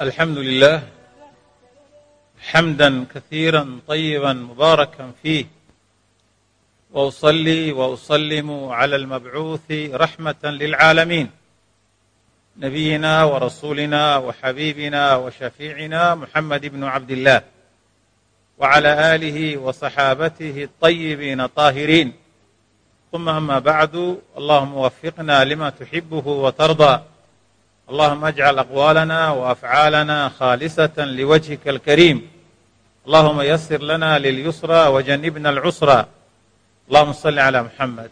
الحمد لله حمدا كثيرا طيبا مباركا فيه واصلي واسلم على المبعوث رحمه للعالمين نبينا ورسولنا وحبيبنا وشفيعنا محمد بن عبد الله وعلى اله وصحابته الطيبين الطاهرين ثم اما بعد اللهم وفقنا لما تحبه وترضى اللهم اجعل أقوالنا وأفعالنا خالصة لوجهك الكريم اللهم يسر لنا لليسرى وجنبنا العسرى اللهم صل على محمد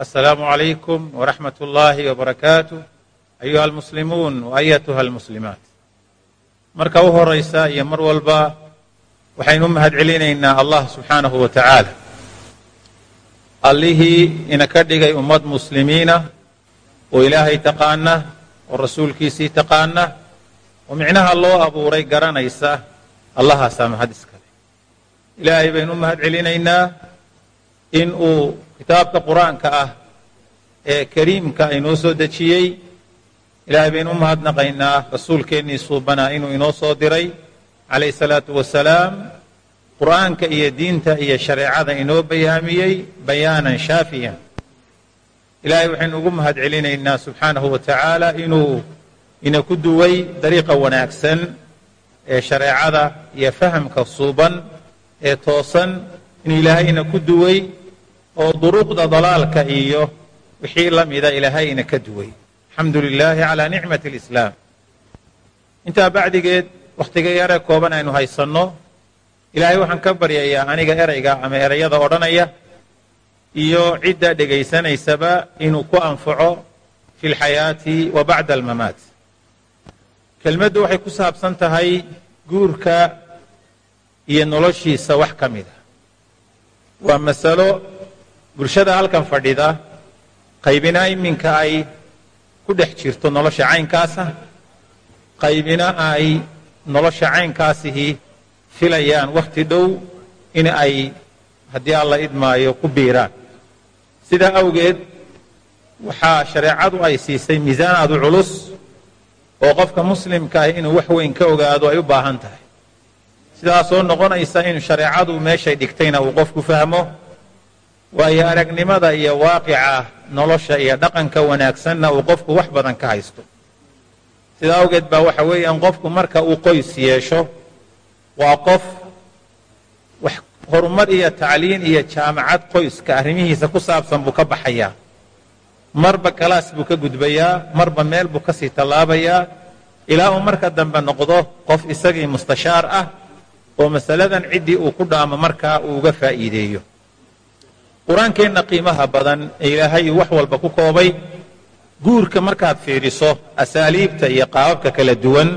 السلام عليكم ورحمة الله وبركاته أيها المسلمون وأيتها المسلمات marka u horaysa iyo mar walba waxaynu u mahad celinaynaa allah subxaanahu wa tacaala allihii ina ka dhigay ummad muslimiina oo ilaahay taqaana oo rasuulkiisii taqaana oo micnaha loo abuuray garanaysa allahaasaa mahad iskale ilaahay baynu u mahad celinaynaa in uu kitaabka qur'aanka ah ee kariimka inoo soo dejiyey. Ilaahay baynu u mahadnaqaynaa rasuulkeennii suubanaa inuu inoo soo diray calayh salaatu wasalaam. Qur'aanka iyo diinta iyo shareecada inoo bayaamiyey bayaanan shaafiyan ilaahay waxaynu ugu mahad celinaynaa subxaanahu wa tacaala inuu ina ku duway dariiqa wanaagsan ee shareecada iyo fahamka suuban ee toosan inuu ilaahay ina ku duway oo duruuqda dalaalka iyo wixii la mida ilaahay ina ka duway. Alxamdu lilaahi calaa nicmati alislaam intaa bacdigeed wakhtiga yare kooban aynu haysanno. Ilaahay waxaan ka baryayaa aniga erayga ama erayada odhanaya iyo cidda dhegaysanaysaba inuu ku anfaco fi lxayaati wa bacda almamaat. Kelmaddu waxay ku saabsan tahay guurka iyo noloshiisa wax ka mid a waa masalo bulshada halkan fadhida qaybina iminka ay ku dhex jirto nolosha caynkaasa qaybina ay nolosha caynkaasihii filayaan wakhti dhow in ay haddii alla idmaayo ku biiraan sidaa awgeed waxaa shareecadu ay siisay miisaan aadu culus oo qofka muslimka ah inuu wax weyn ka ogaado ay u baahan tahay. Sidaasoo noqonaysa in shareecadu meeshay dhigtayna uu qofku fahmo waayo aragnimada iyo waaqica nolosha iyo dhaqanka wanaagsanna uu qofku wax badan ka haysto. Sidaa awgeed baa waxa weeyaan qofku marka uu qoys yeesho waa qof horumar iyo tacliin iyo jaamacad qoyska arrimihiisa ku saabsan buu ka baxayaa. Marba kalaas buu ka gudbayaa marba meel buu ka sii tallaabayaa. Ilaa uu marka dambe noqdo qof isagii mustashaar ah oo masaladan ciddii uu ku dhaamo markaa uu uga faa'iideeyo. Qur'aankeenna qiimaha badan ee ilaahay wax walba ku koobay. Guurka markaad fiidhiso asaaliibta iyo qaababka kala duwan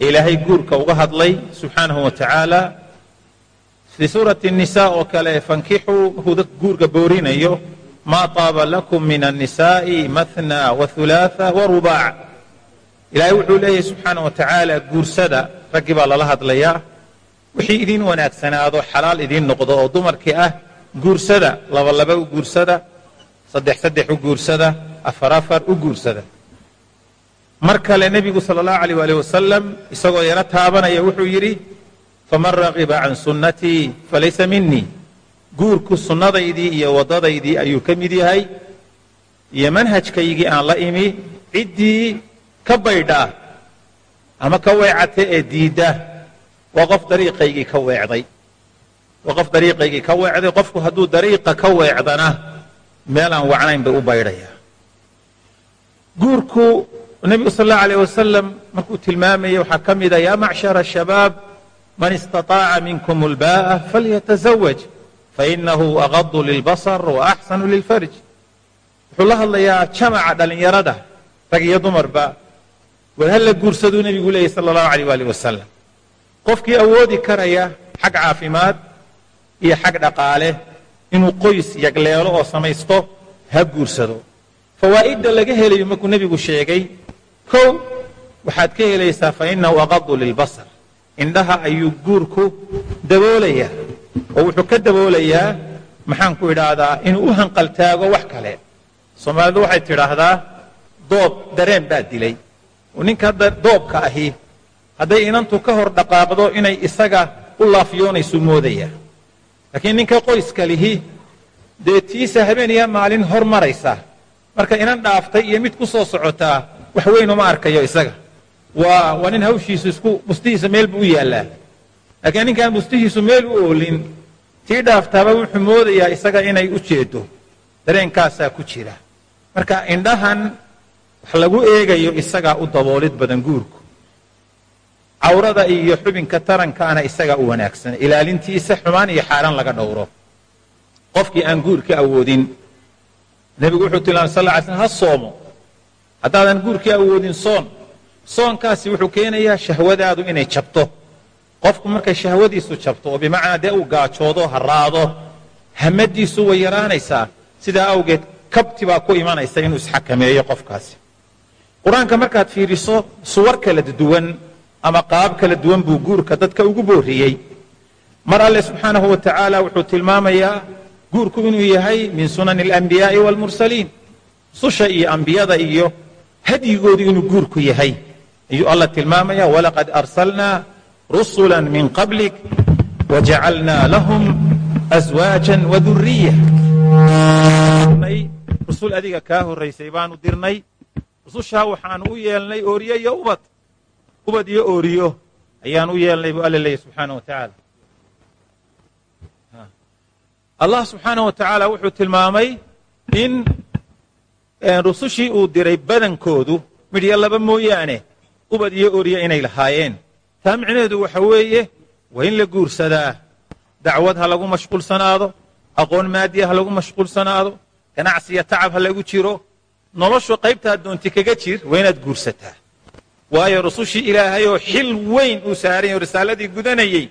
ee ilaahay guurka uga hadlay subxaanahu wa tacaala fii suurati الnisa oo kale fankixuu markuu guurka boorinayo maa taaba lakum min الnisaaءi maثna وثulaثa وrubaac ilaahay wuxuu leeyahay subxaana wa tacaala guursada raggii baa lala hadlayaa wixii idin wanaagsanaado xalaal idiin noqdo oo dumarkii ah guursada laba laba u guursada saddex saddex u guursada afar afar u guursada mar kale nebigu sala allahu aleyh waalih wasalam isagoo yaro taabanaya wuxuu yidhi faman ragiba can sunnatii falaysa minii guurku sunnadaydii iyo waddadaydii ayuu ka mid yahay iyo manhajkaygii aan la imi ciddii ka baydhaa ama ka weecata ee diidda waa qof dariiqaygii ka weecday waa qof dariiqaygii ka weecday qofku hadduu dariiqa ka weecdana meel aan wacnayn bay u baydhayaa guurku nebigu sal allahu aleyh wasalam markuu tilmaamayay waxaa ka mida yaa macshara shabaab man istaطaaca minkum اlbaءa falyataزawaj fainahu agadu lilbasr waaxsanu lilfarj wuxuu la hadlayaa jamaca dhallinyarada rag iyo dumarba war ha la guursaduu nebigu leeyay sala allahu aleyh waalih wasalam qofkii awoodi karaya xag caafimaad iyo xag dhaqaale inuu qoys yagleelo oo samaysto ha guursado fawaa'idda laga helayo markuu nebigu sheegay kow waxaad ka helaysaa fainahu agadu lilbasr indhaha ayuu guurku daboolayaa oo wuxuu ka daboolayaa maxaan ku idhaahdaa inuu u hanqaltaago wax kale. Soomaalidu waxay tidhaahdaa doob dareen baa dilay. Ninka doobka ahi hadday inantu ka hor dhaqaaqdo inay isaga u laafyoonaysu moodaya laakiin ninka qoyska lihi dee tiisa habeeniya maalin hor maraysa marka inan dhaaftay iyo mid ku soo socotaa wax weyn uma arkayo isaga waa nin hawshiisu isku bustihiisa meel buu u yaallaa. Laakiin ninkaan bustihiisu meel u oolin tii dhaaftaaba wuxuu moodayaa isaga inay u jeedo. Dareenkaasaa ku jira. Marka indhahan wax lagu eegayo isagaa u daboolid badan guurku. Cawrada iyo xubinka tarankaana isagaa u wanaagsan. Ilaalintiisa xumaan iyo xaaraan laga dhowro. Qofkii aan guurka awoodin nebigu wuxuu tilmaamay sal ly slm ha soomo. Haddaadan guurkii awoodin soon soonkaasi wuxuu keenayaa shahwadaadu inay jabto. Qofku markay shahwadiisu jabto oo bimacnaa dee uu gaajoodo haraado hamadiisu way yaraanaysaa. Sidaa awgeed kabti baa ku imanaysa inuu isxakameeyo qofkaasi. Qur'aanka markaad fiiriso suwar kala duwan ama qaab kala duwan buu guurka dadka ugu booriyey. Mar alle subxaanahu wa tacaala wuxuu tilmaamayaa guurku inuu yahay min sunani alanbiyaa'i waalmursaliin susha iyo ambiyada iyo hadyigoodu inuu guurku yahay ayuu alla tilmaamaya walaqad arsalnaa rusula min qablik wajacalnaa lahum aswaajan waduriya rusul adiga kaa horraysay baanu dirnay. Rusushaa waxaanu u yeelnay ooriyo iyo ubad ubad iyo ooriyo ayaan u yeelnay buu alla leeyahy subxaana wa tacaala. Allah subxaana wa tacaala wuxuu tilmaamay in rusushii uu diray badankoodu midhyo laba mooyaane ubad iyo ooriyo inay lahaayeen. Taa micnaheedu waxa weeye waa in la guursadaa. Dacwad ha lagu mashquulsanaado aqoon maadiya ha lagu mashquulsanaado ganacsiya tacab ha lagu jiro noloshu qaybtaad doonti kaga jir waa inaad guursataa. Waayo rusushii ilaahayoo xil weyn uu saaray oo risaaladii gudanayey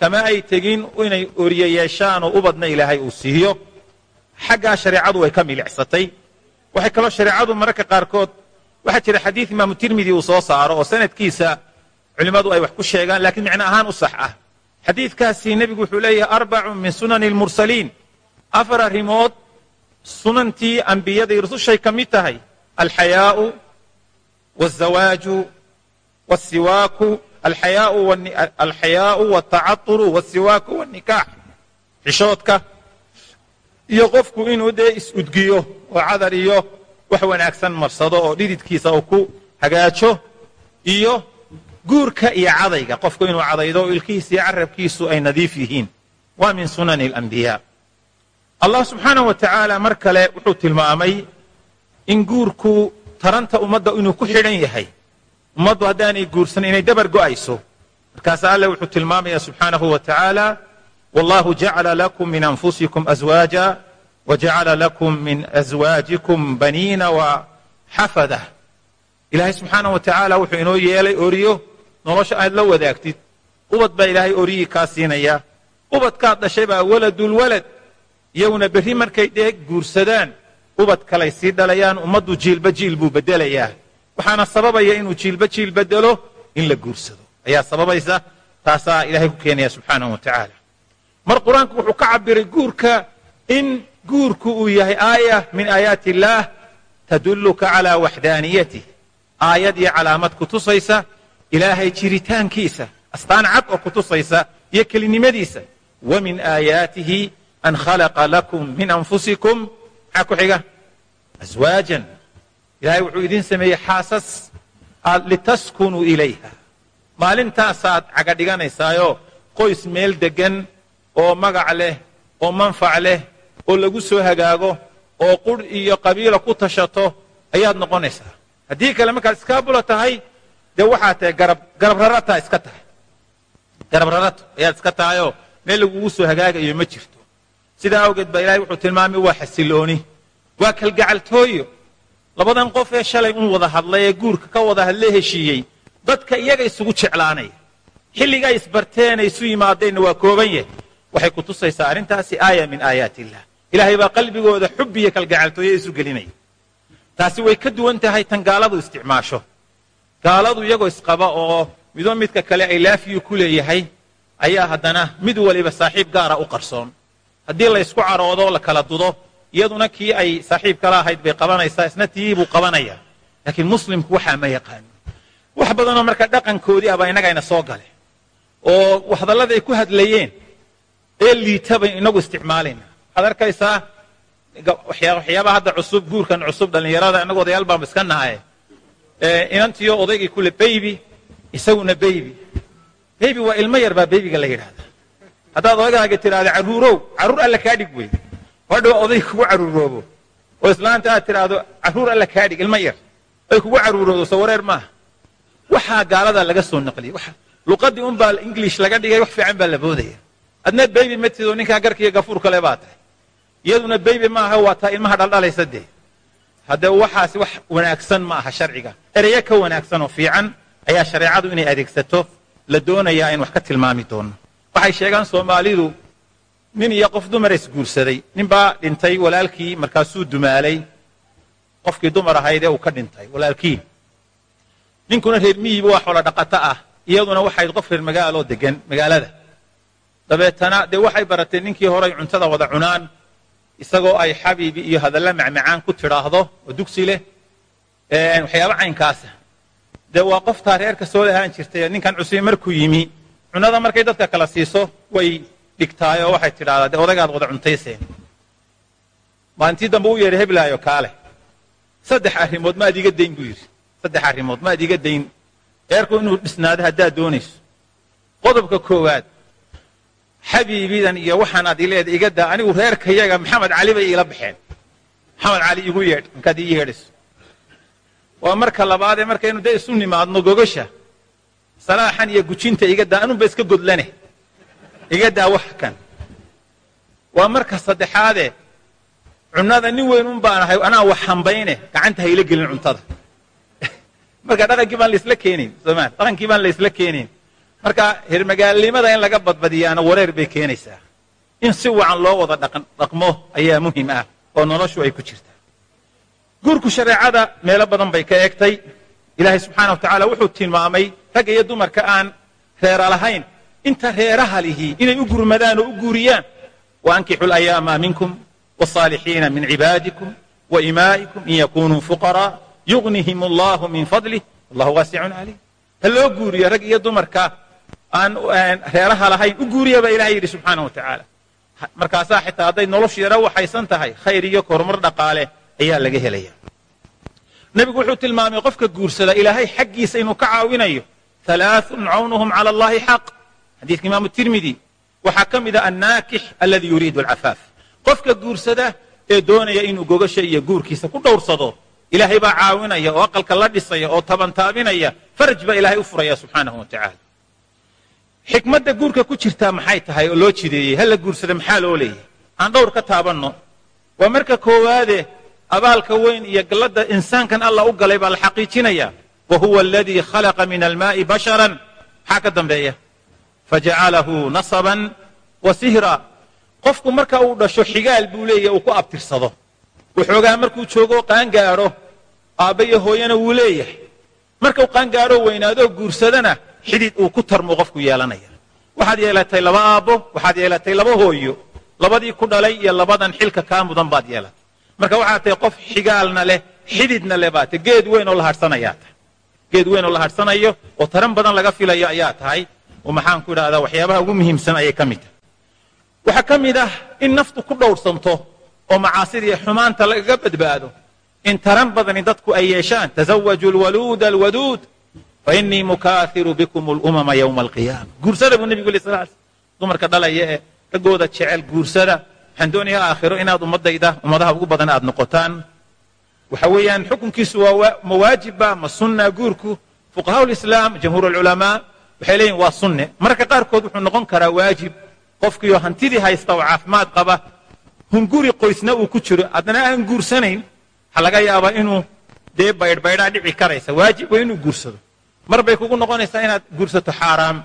kama ay tegin inay oriye yeeshaanoo ubadna ilaahay uu siiyo. Xaggaa shareecadu way ka milicsatay waxay kaloo shareecadu mararka qaarkood waxaa jira xadiid imaamu tirmidi uu soo saaro oo sanadkiisa culimmadu ay wax ku sheegaan laakiin micno ahaan u sax ah xadiidkaasi nebigu wuxuu leeyahay arbacun min sunani lmursaliin afar arrimood sunantii ambiyadai rusushay ka mid tahay alxayaau wاzawaaju wasiwaaku alxayaau wاtacaturu wasiwaaku wاnikaax xishoodka iyo qofku inuu dee is-udgiyo oo cadar iyo wax wanaagsan marsado oo dhididkiisa uu ku hagaajo iyo guurka iyo cadayga. Qofku inuu cadaydo oo ilkihiisa iyo carabkiisu ay nadiif yihiin. Waa min sunani اlanbiya allah subxaanaه wa tacaala mar kale wuxuu tilmaamay in guurku taranta ummadda inuu ku xidhan yahay. Ummaddu haddaanay guursan inay dabar go'ayso. Markaasa alle wuxuu tilmaamaya subxaanahu wa tacaala wallahu jacala lakum min anfusikum aswaaja wajacala lakum min aswaajikum baniina wa xafada ilaahay subxaanah wa tacaala wuxuu inoo yeelay oriyo nolosha aad la wadaagtid ubad baa ilaahay oriyii kaa siinaya ubadkaad dhashay baa waladulwalad iyaguna berri markay dee guursadaan ubad kalay sii dhalayaan ummaddu jiilba jiil buu bedelayaa waxaana sababaya inuu jiilba jiil bedelo in la guursado ayaa sababaysa taasaa ilahay ku keenaya subxaanahu wa tacaala mar qur'aanku wuxuu ka cabiray guurka in guurku uu yahay aaya min aayaati illaah tadulluka calaa waxdaaniyatih aayad iyo calaamad ku tusaysa ilaahay jiritaankiisa astaan cad oo ku tusaysa iyo kelinimadiisa. Wa min aayaatihi an khalaqa lakum min anfusikum. Maxaa ku xiga? Aswaajan ilahay wuxuu idin sameeyey xaasas aad litaskunuu ilayha. Maalintaasaad caga dhiganaysaayoo qoys meel deggan oo magac leh oo manfac leh oo lagu soo hagaago oo qurh iyo qabiila ku tashato ayaad noqonaysaa. Haddii kale markaad iskaabula tahay dee waxaad tahay garab rarataa iska tahay. Garab rarato ayaad iska tahayoo meel lagugu soo hagaagayo ma jirto. Sidaa awgeed baa ilahay wuxuu tilmaamay waa xasilooni waa kalgacaltooyo. Labadan qof ee shalay un wada hadlay ee guurka ka wada hadle heshiiyey dadka iyaga isugu jeclaanaya xilliga ay isbarteen ay isu yimaadeenna waa kooban yahay. Waxay ku tusaysaa arrintaasi aaya min aayaati illah ilaahay baa qalbigooda xub iyo kalgacaltooyo isu gelinaya taasi way ka duwan tahay tan gaaladu isticmaasho. Gaaladu iyagoo isqaba oo midoo midka kale ay laafiyu ku leeyahay ayaa haddana mid waliba saaxiib gaara u qarsoon. Haddii la ysku caroodo la kala dudo iyaduna kii ay saaxiib kala ahayd bay qabanaysaa isna tii buu qabanaya. Laakiin muslimku waxaa ma yaqaano wax badanoo marka dhaqankoodii abaa innagayna soo gale oo hadallada ay ku hadlayeen ee liita bay inagu isticmaalayna waxaad arkaysaa waxyaabaha hadda cusub guurkan cusub dhallinyarada inagu odayaal baanba iska nahaye inantiyo odaygii kule baybi isaguna baybi baybi waa ilmo yar baa baybiga la yidhahdaa haddaad odaygaaga tidhaahdo carruurow carruur alla kaa dhig wey hadhow oday kugu carruuroobo oo islaanta aad tidhaahdo carruur alla kaa dhig ilmo yar. Ay kugu carruuroodo soo wareer maaha. Waxaa gaaladaa laga soo naqliyey luqadii un baa ingilish laga dhigay wax fiican baa la boodaya. Adna baybi ma tido ninkaa garkiiyo gafuur kale baa tahay iyaduna baybi maaha waa taa ilmaha dhaldhalaysa dee haddee waxaasi wax wanaagsan ma aha sharciga. Ereyo ka wanaagsan oo fiican ayaa shareecadu inay adeegsato la doonayaa in wax ka tilmaami doono waxay sheegaan soomaalidu nin iyo qof dumara isguursaday. Nin baa dhintay walaalkii markaasuu dumaalay. Qofkii dumar ahayd ee uu ka dhintay walaalkii. Ninkuna reer miyiba waa xoolo dhaqato ah. Iyaduna waxayd qof reer magaaloo degan magaalada. Dabeetana dee waxay baratay ninkii horay cuntada wada cunaan isagoo ay xabiibi iyo hadalla macmacaan ku tidhaahdo oo dugsi leh waxyaaba caynkaasa dee waa qoftaa reerka soo lahaan jirtay ninkan cusubi markuu yimi cunada markay dadka kala siiso way dhigtaayoo waxay tidhahdaa dee odagaad wada cuntayseen. Maalintii dambe u yeedhay heblaayo kaale. Saddex arrimood maad iga dayn buu yidhi. Saddex arrimood maad iga dayn reerku inuu dhisnaado haddaad doonayso. Qodobka koowaad xabiibidan iyo waxaanaad ileeda iga daa anigu reerkayaga maxamed cali bay iila baxeen. Maxamed cali igu yeedh markaad ii yeedhayso waa marka labaadee markaynu dee isu nimaadno gogasha salaaxan iyo gujinta iga daa anunba iska godlane. Iga daa wax kan. Waa marka saddexaadee cunnada nin weyn un baan ahay anaa wax hambayne gacanta hayla gelin cuntada. Marka dhaqankii baan laisla keenayn sooma dhaqankii baan laisla keenayn marka hermagaalnimada in laga badbadiyaana wareer bay keenaysaa. In si wacan loo wada dhaqmo ayaa muhiim ah oo noloshu ay ku jirtaa. Guurku shareecada meelo badan bay ka eegtay. Ilaahay subxaana wa tacaala wuxuu tilmaamay ragga iyo dumarka aan reera lahayn inta reeraha inay u gurmadaan oo u guuriyaan. Waankixu layaama minkum wاsaalixiina min cibaadikum waimaa'ikum in yakunuu fuqaraa yugnihim allahu min fadlih wallahu waasicun calayh ha loo guuriyo rag iyo dumarka aan reeraha lahayn u guuriya baa ilahay yidhi subxaana wa markaasaa xitaa hadday noloshu yaro waxaysan tahay khayr iyo horumar dhaqaale ayaa laga helaya. Nebigu wuxuu tilmaamay qofka guursada ilaahay xaggiisa inuu ka caawinayo alaaun cawnuhum cala allahi xaq. Xadiidka imaamu tirmidi waxaa ka mida annaakix alladii yuriidu alcafaaf. Qofka guursada ee doonaya inuu gogasha iyo guurkiisa ku dhowrsado ilaahay baa caawinaya oo aqalka la dhisaya oo tabantaabinaya faraj baa ilaahay u furaya subxaanahu wa xikmadda guurka ku jirtaa maxay tahay oo loo jideeyey? Ha la guursada maxaa loo leeyahay? Aan dhowr ka taabanno. Waa marka koowaade abaalka weyn iyo galladda insaankan allah u galay baa la xaqiijinaya wa huwa aladii khalaqa min almaa'i basharan. Maxaa ka dambeeya? Fajacalahu nasaban wa sihra. Qofku marka uu dhasho xigaal buu leeyahy uu ku abtirsado. Waxoogaa markuu joogo qaangaadho. Aabba iyo hooyana wuu leeyahay. Markau qaangaadho weynaadoo guursadana xidid uu ku tarmuu qofku yeelanaya. Waxaad yeelatay laba aabbo waxaad yeelatay laba hooyo labadii ku dhalay iyo labadan xilka kaa mudan baad yeelatay. Marka waxaad tahay qof xigaalna leh xididna leh baate geed weyn la hadhsanayaa tahay. Geed weyn la hadhsanayo oo taran badan laga filayo ayaa tahay oo maxaan ku idhahdaa waxyaabaha ugu muhiimsan ayay ka mid tahay. Waxaa ka mid ah in naftu ku dhowrsanto oo macaasida iyo xumaanta lagaga badbaado in taran badani dadku ay yeeshaan tazawaju lwaluuda alwaduud fainii mukaahiru bikum lumama ywma alqiyaama guursada buu nebigu yiri sal dumarka dhalaya ee raggooda jecel guursada waxaan doonayaa aakhiro inaad ummadayda ummadaha ugu badan aad noqotaan waxa weeyaan xukunkiisu waa ma waajibba ma sunna guurku fuqahaa lislaam jamhuur alculamaa waxay leeyihiin waa sunne mararka qaarkood wuxuu noqon karaa waajib qofkiioo hantidii haysta oo caafimaad qaba hunguri qoysna uu ku jiro haddana aan guursanayn waxaa laga yaabaa inuu dee baydhbaydhaa dhici karaysa waajib waa inuu guursado mar bay kugu noqonaysaa inaad guursato xaaraam.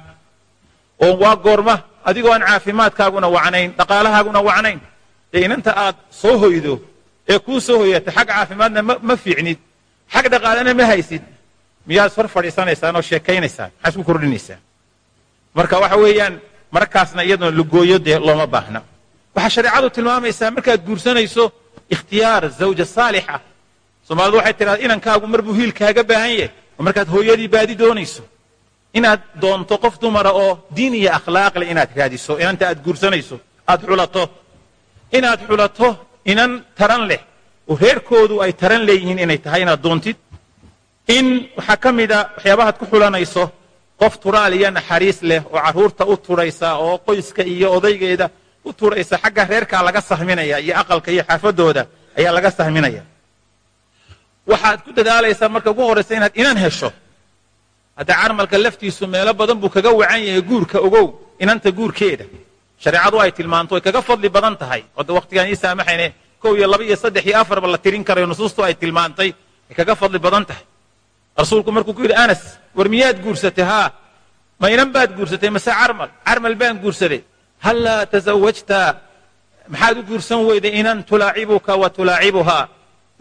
Oo waa goorma adigoo aan caafimaadkaaguna wacnayn dhaqaalahaaguna wacnayn. Dee inanta aad soo hoydo ee kuu soo hoyata xag caafimaadna ma fiicnid. Xag dhaqaalena ma haysid. Miyaad hor fadhiisanaysaan oo sheekaynaysaan maxaa isku kordhinaysaan. Marka waxa weeyaan markaasna iyaduna lugooyo dee looma baahna. Waxaa shareecadu tilmaamaysaa markaad guursanayso ikhtiyaar zawja saalixa soomaalidu waxay tidhahda inankaagu mar buu hiil kaaga baahan yahay markaad hooyadii baadi doonayso inaad doonto qof dumara oo diin iyo akhlaaqle inaad raadiso inanta aad guursanayso aad xulato. Inaad xulato inan taran leh. Oo reerkoodu ay taran leeyihiin inay tahay inaad doontid. In waxaa ka mida waxyaabahaad ku xulanayso qof turaal iyo naxariis leh oo carruurta u turaysa oo qoyska iyo odaygeeda u turaysa xagga reerkaa laga sahminaya iyo aqalka iyo xaafadooda ayaa laga sahminaya waxaad ku dadaalaysaa marka ugu horraysa inaad inan hesho. Hadda carmalka laftiisu meelo badan buu kaga wacan yahay guurka ogow inanta guurkeeda. Shareecadu ay tilmaanto way kaga fadli badan tahay. Odda wakhtigaan ii saamaxayne kow iyo laba iyo saddex iyo afarba la tirin karayo nusuustu ay tilmaantay way kaga fadli badan tahay. Rasuulku markuu ku yidhi anas war miyaad guursatay? Haa ma inan baad guursatay mase carmal? Carmal baan guursaday. Hallaa tasawajta maxaad u guursan weyday inan tulaacibuka wa tulaacibuhaa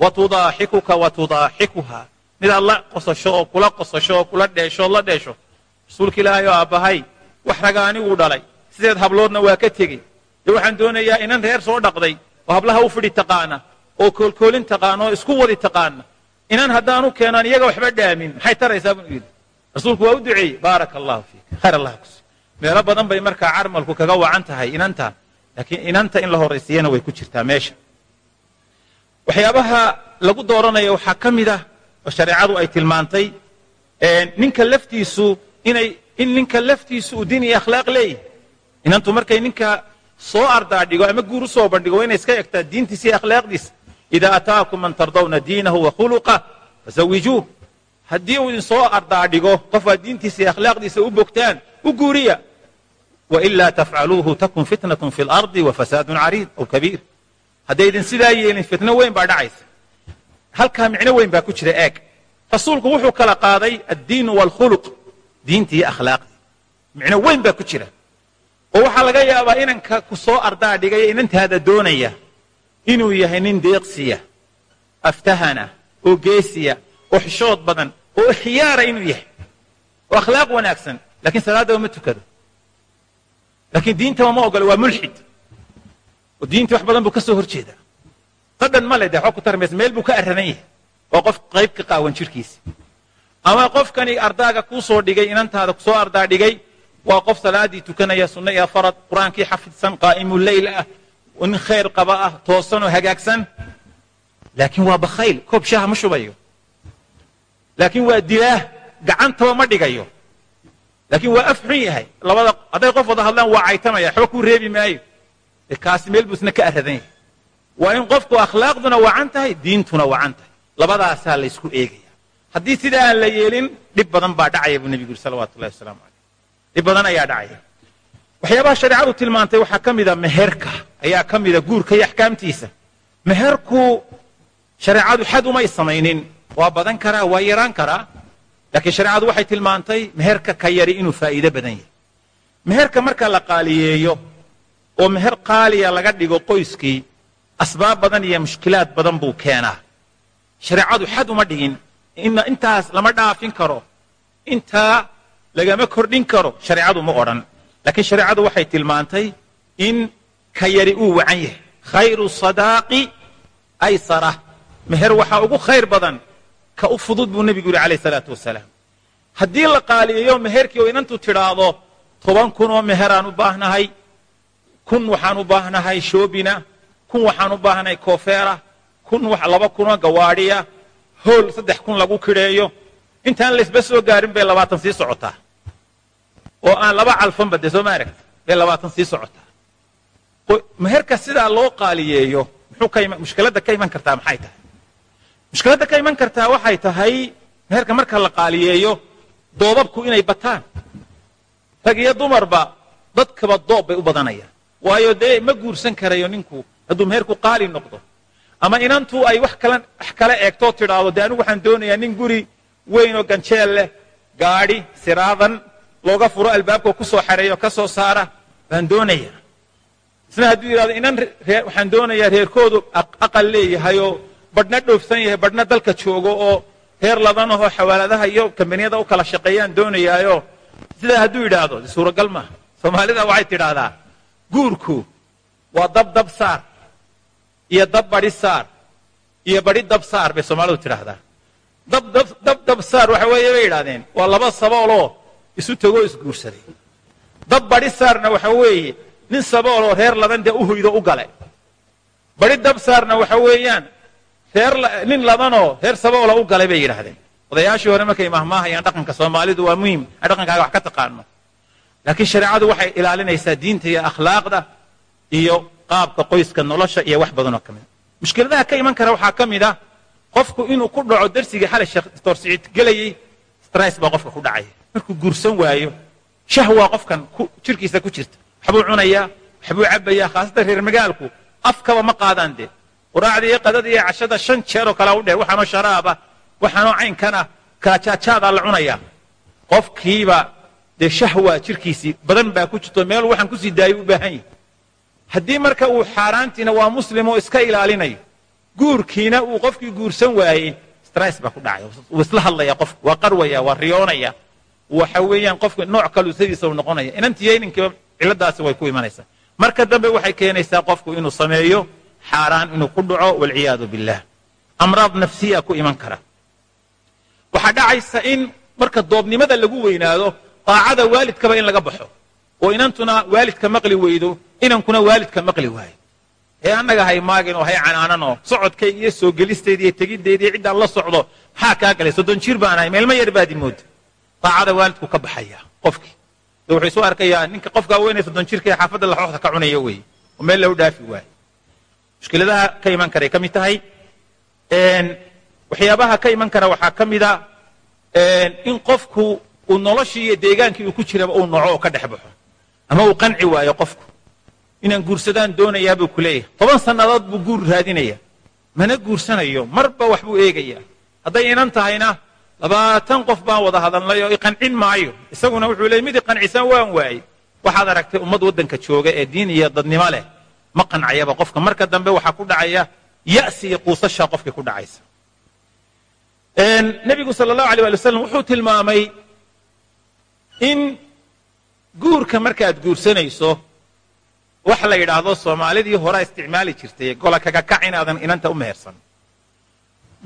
wa tudaaxikuka wa tudaaxikuhaa midaad la qosasho oo kula qosasho oo kula dheesho ood la dheesho rasuulka ilaahay oo aabbahay wax raga aniguu dhalay sideed habloodna waa ka tegey dee waxaan doonayaa inan reer soo dhaqday oo hablaha u fidhi taqaana oo koolkoolin taqaana oo isku wadi taqaana inan haddaanu keenaan iyaga waxba dhaamin maxay taraysaa buu yidhi rasuulku waa u duceeyey baaraka allahu fiik khayr allah kus meelo badan bay markaa carmalku kaga wacan tahay inanta laakiin inanta in la horraysiiyana way ku jirtaa meesha waxyaabaha lagu dooranayo waxaa ka mid ah oo shareecadu ay tilmaantay ninka laftiisu inay in ninka laftiisu uu diin iyo akhlaaq leeyahy inantu markay ninka soo ardaadhigo ama guur u soo bandhigo waa inay iska egtaa diintiisa iyo akhlaaqdiisa. Idaa ataakum man tardawna diinahu wa khuluqah fasawijuuh haddii uu idin soo ardaadhigo qofaad diintiisa iyo akhlaaqdiisa u bogtaan u guuriya. Wailaa tafcaluuhu takun fitnatun fi lardi wa fasaadun cariid aw kabiir haddaydin sidaa yeelin fitno weyn baa dhacaysa. Halkaa micno weyn baa ku jira eeg. Rasuulku wuxuu kala qaaday addiinu waalkhuluq diinta iyo akhlaaqdii micno weyn baa ku jira. Oo waxaa laga yaabaa inanka ku soo ardaadhigaya inantaada doonaya inuu yahay nin deeqsiya aftahana oo geesiya oo xishood badan oo ikhyaara inuu yahay oo akhlaaq wanaagsan. Lakiin salaadaba ma tukado. Laakiin diintaba ma ogola waa mulxid oo diintii wax badan buu ka soo hor jeedaa qadhan ma de waxba ku tarmaysa meel buu ka arradan yahay waa qof qayb ka qaawan jirhkiisa ama qofkani ardaaga kuu dhigay inantaada ku soo ardaa dhigay waa qof salaaddii tukanaya sunno iyo farad qur'aankii xafidsan qaa'imu leyl ah nin khayr qaba ah toosan oo hagaagsan. Laakiin waa bakhayl koob shaaha ma shubayo. Laakiin waa dilaah gacantaba ma dhigayo. Laakiin waa af xun yahay. Labada hadday qof wada hadlaan waa caytamaya waxba kuu reebi maayo kaasi meel buu isna ka arradan yahay waa in qofku akhlaaqduna wacan tahay diintuna wacan tahay. Labadaasaa laysku eegaya haddii sidaa aan la yeelin dhib badan baa dhacaya buu nebigu yuri salawatu llahi wasalaamu caleyh dhib badan ayaa dhacaya. Waxyaabaha shareecadu tilmaantay waxaa ka mida meherka. Ayaa ka mida guurka iyo axkaamtiisa. Meherku shareecadu xad umay samaynin. Waa badan karaa waa yaraan karaa. Laakiin shareecadu waxay tilmaantay meherka ka yari inuu faa'iido badan yahay. Meherka marka la qaaliyeeyo oo meher qaaliya laga dhigo qoyskii asbaab badan iyo mushkilaad badan buu keenaa. Shareecadu xad uma dhigin intaas lama dhaafin karo. Intaa lagama kordhin karo shareecadu ma odhan. Laakiin shareecadu waxay tilmaantay in ka yari uu wacan yahay. Khayru sadaaqi aysara. Meher waxaa ugu khayr badan ka u fudud buu nebigu yidhi alayh salaatu wasalaam haddii la qaaliyeeyo meherkii oo inantu tidhaahdo toban kun oo meheraan u baahnahay kun waxaan u baahnahay shoobina kun waxaan u baahnahay koofeera kun laba kunoo gawaadhiya hool saddex kun lagu kidheeyo intaan laysba soo gaarin bay labaatan sii socotaa. Oo aan laba calfanba dee soo ma aragta bay labaatan sii socotaa. Meherka sidaa loo qaaliyeeyo mushkiladda ka iman kartaa maxay tahay? Mushkiladda ka iman kartaa waxay tahay meherka marka la qaaliyeeyo doobabku inay bataan. Rag iyo dumarba dadkaba doob bay u badanayaan waayo dee ma guursan karayo ninku hadduu meherku qaali noqdo. Ama inantu ay wax kala eegtoo tidhaahdo dee anigu waxaan doonayaa nin guri weyn oo ganjeel leh gaadhi siraadan looga furo albaabka ku soo xareeyo ka soo saara. Baan doonayaa. Isna hadduu yidhahdo inan waxaan doonayaa reerkoodu aqal leeyahayoo badhna dhoofsan yahay badhna dalka joogo oo reer ladanahoo xawaaladaha iyo kambaniyada u kala shaqeeyaan doonayaayo. Sidaa hadduu yidhaahdo suuragal maaha soomaalida waxay tidhaahdaa guurku waa dab dab saar iyo dab badhi saar iyo badhi dab saar bay soomaalidu tidhaahdaa. Dab dab saar waxa weeye bay yidhahdeen waa laba sabooloo isu tegoo isguursaday. Dab badi saarna waxa weeye nin sabooloo reer laban dee u hoydo u gale. Badi dab saarna waxa weeyaan reer nin labanoo reer saboola u galay bay yidhaahdeen. Odayaashii hore markay mahmaahayaan dhaqanka soomaalidu waa muhiim ay dhaqankaaga wax ka taqaano laakiin shareecadu waxay ilaalinaysaa diinta iyo akhlaaqda iyo qaabka qoyska nolosha iyo wax badanoo ka mid a mushkiladaha ka iman kara waxaa ka mid ah qofku inuu ku dhaco darsigii xalay sheekh toorsiid gelayey stress baa qofka ku dhacaya markuu guursan waayo shahwaa qofkan jirkiisa ku jirta. Waxbuu cunayaa waxbuu cabbayaa khaasatan reer magaalku afkaba ma qaadaan dee. Quraacda iyo qadada iyo cashada shan jeeroo kalea u dheer waxaanoo sharaaba waxaanoo caynkana kaajaajaada la cunayaa. Qofkiiba dee shahwa jirkiisii badan baa ku jirto meel waxaan ku sii daayay u baahan yahi haddii marka uu xaaraantiina waa muslim oo iska ilaalinayo guurkiina uu qofkii guursan waayey stress baa ku dhacaya wuu isla hadlaya qofku waa qarwaya waa riyoonaya. Waxa weeyaan qofku nooc kalu sadiisa u noqonaya. Inantiyo ininkiiba cilladaasi way ku imanaysaa. Marka dambe waxay keenaysaa qofku inuu sameeyo xaaraan inuu ku dhaco walciyaadu billah. Amraad nafsiya ku iman kara. Waxaa dhacaysa in marka doobnimada lagu weynaado daacada waalidkaba in laga baxo. Oo inantuna waalidka maqli weydo inankuna waalidka maqli waayo ee annaga hay maagin oo hay canaananoo socodkayga iyo soo gelisteeda iyo tegiddeeda iyo la socdo maxaa kaa galay. Soddon jir baan meelma yar baadi mooda daacada waalidku ka baxaya qofkii. Wuxuu isu arkayaa ninka qofkaa weynay soddon jirka xaafadda laxooxda ka cunaya weeye oo meel lau dhaafi waayo mushkiladaha ka iman karay ka mid tahay waxyaabaha ka iman kara waxaa ka mida in qofku uu noloshii iyo deegaankii uu ku jiraba uu noco oo ka dhex baxo. Ama uu qanci waayo qofku. Inaan guursadaan doonayaa buu ku leeyahay. Toban sannadood buu guur raadinaya. Mana guursanayo. Marba wax buu eegayaa. Hadday inan tahayna labaatan qof baan wada hadalnay oo iqancin maayo. Isaguna wuxuu leeyay mid iqancisan waan waayey. Waxaad aragtay ummad waddanka jooga ee diin iyo dadnimo leh. Ma qancayaba qofka. Marka dambe waxaa ku dhacaya ya'si iyo quusashaa qofkii ku dhacaysa. Nebigu sala allahu alay wali wasalam wuxuu tilmaamay in guurka markaad guursanayso wax la yidhaahdo soomaalidii horaa isticmaali jirtay gola kaga kac inaadan inanta u mehersan.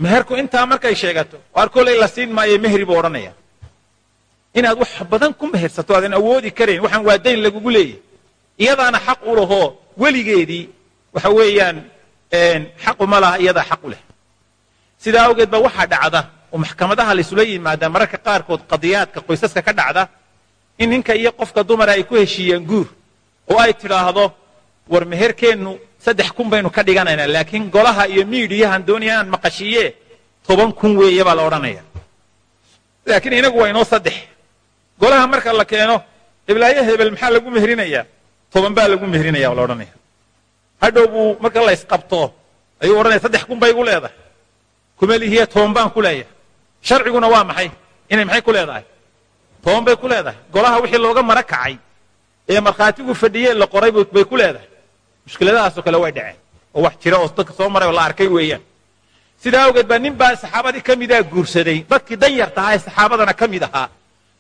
Meherku intaa markay sheegato waar kolay la siin maayo mehri buu odhanaya. Inaad wax badan ku mehersato aadan awoodi karayn waxaan waa dayn lagugu leeyahy iyadaana xaq u lahoo weligeedii waxa weeyaan xaquma laha iyadaa xaq u leh. Sidaa awgeed ba waxaa dhacda oo maxkamadaha laysula yimaada mararka qaarkood qadiyaadka qoysaska ka dhacda in ninka iyo qofka dumara ay ku heshiiyeen guur oo ay tidhaahdo war meherkeennu saddex kun baynu ka dhiganaynaa laakiin golaha iyo miidiyahan doonaya inaan maqashiiye toban kun weeye baa la odhanaya laakiin inagu waa inoo saddex. Golaha marka la keeno heblaayo hebel maxaa lagu mehrinayaa toban baa lagu mehrinaya la odhanaya hadhow buu marka la ysqabto ayuu odhanaya saddex kun bay igu leedahay. Kuma lihiye toban baan ku leeyahay. Sharciguna waa maxay? Inay maxay ku leedahay toban bay ku leedahay. Golaha wixii looga mara kacay ee markhaatigu fadhiyee la qoray bay ku leedahay. Mushkiladahaasoo kale way dhaceen. Oo wax jira oo dadka soo maray oo la arkay weeyaan. Sidaa awgeed baa nin baa saxaabadii ka midaa guursaday. Dadkii dan yarta ahaa ee saxaabadana ka mid ahaa.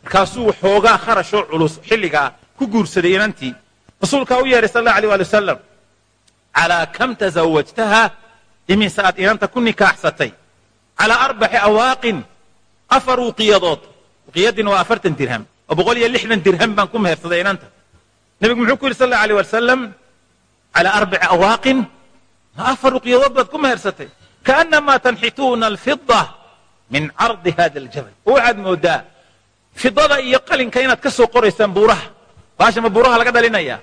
Markaasuu xoogaa kharashoo culus xilligaa ku guursaday inantii. Rasuulkaa u yeehay sal alla alay waali wasalam calaa kam tasawajtaha imise aad inanta ku nikaaxsatay? Calaa arbaci awaaqin? Afar uqiyadood uqiyadiina waa afartan dirham oo boqol iyo lixdan dirham baan ku mehersaday inanta nebigu muxuu ku yidhi sal alla alay wasalam calaa arbaci awaaqin afar uqiyadood baad ku mehersatay kaanamaa tanxituuna alfida min cardi hada aljabal. Waxaad moodaa fidada iyo qalinka inaad ka soo qoraysaan buuraha. Baasha ma buuraha laga dhalinaya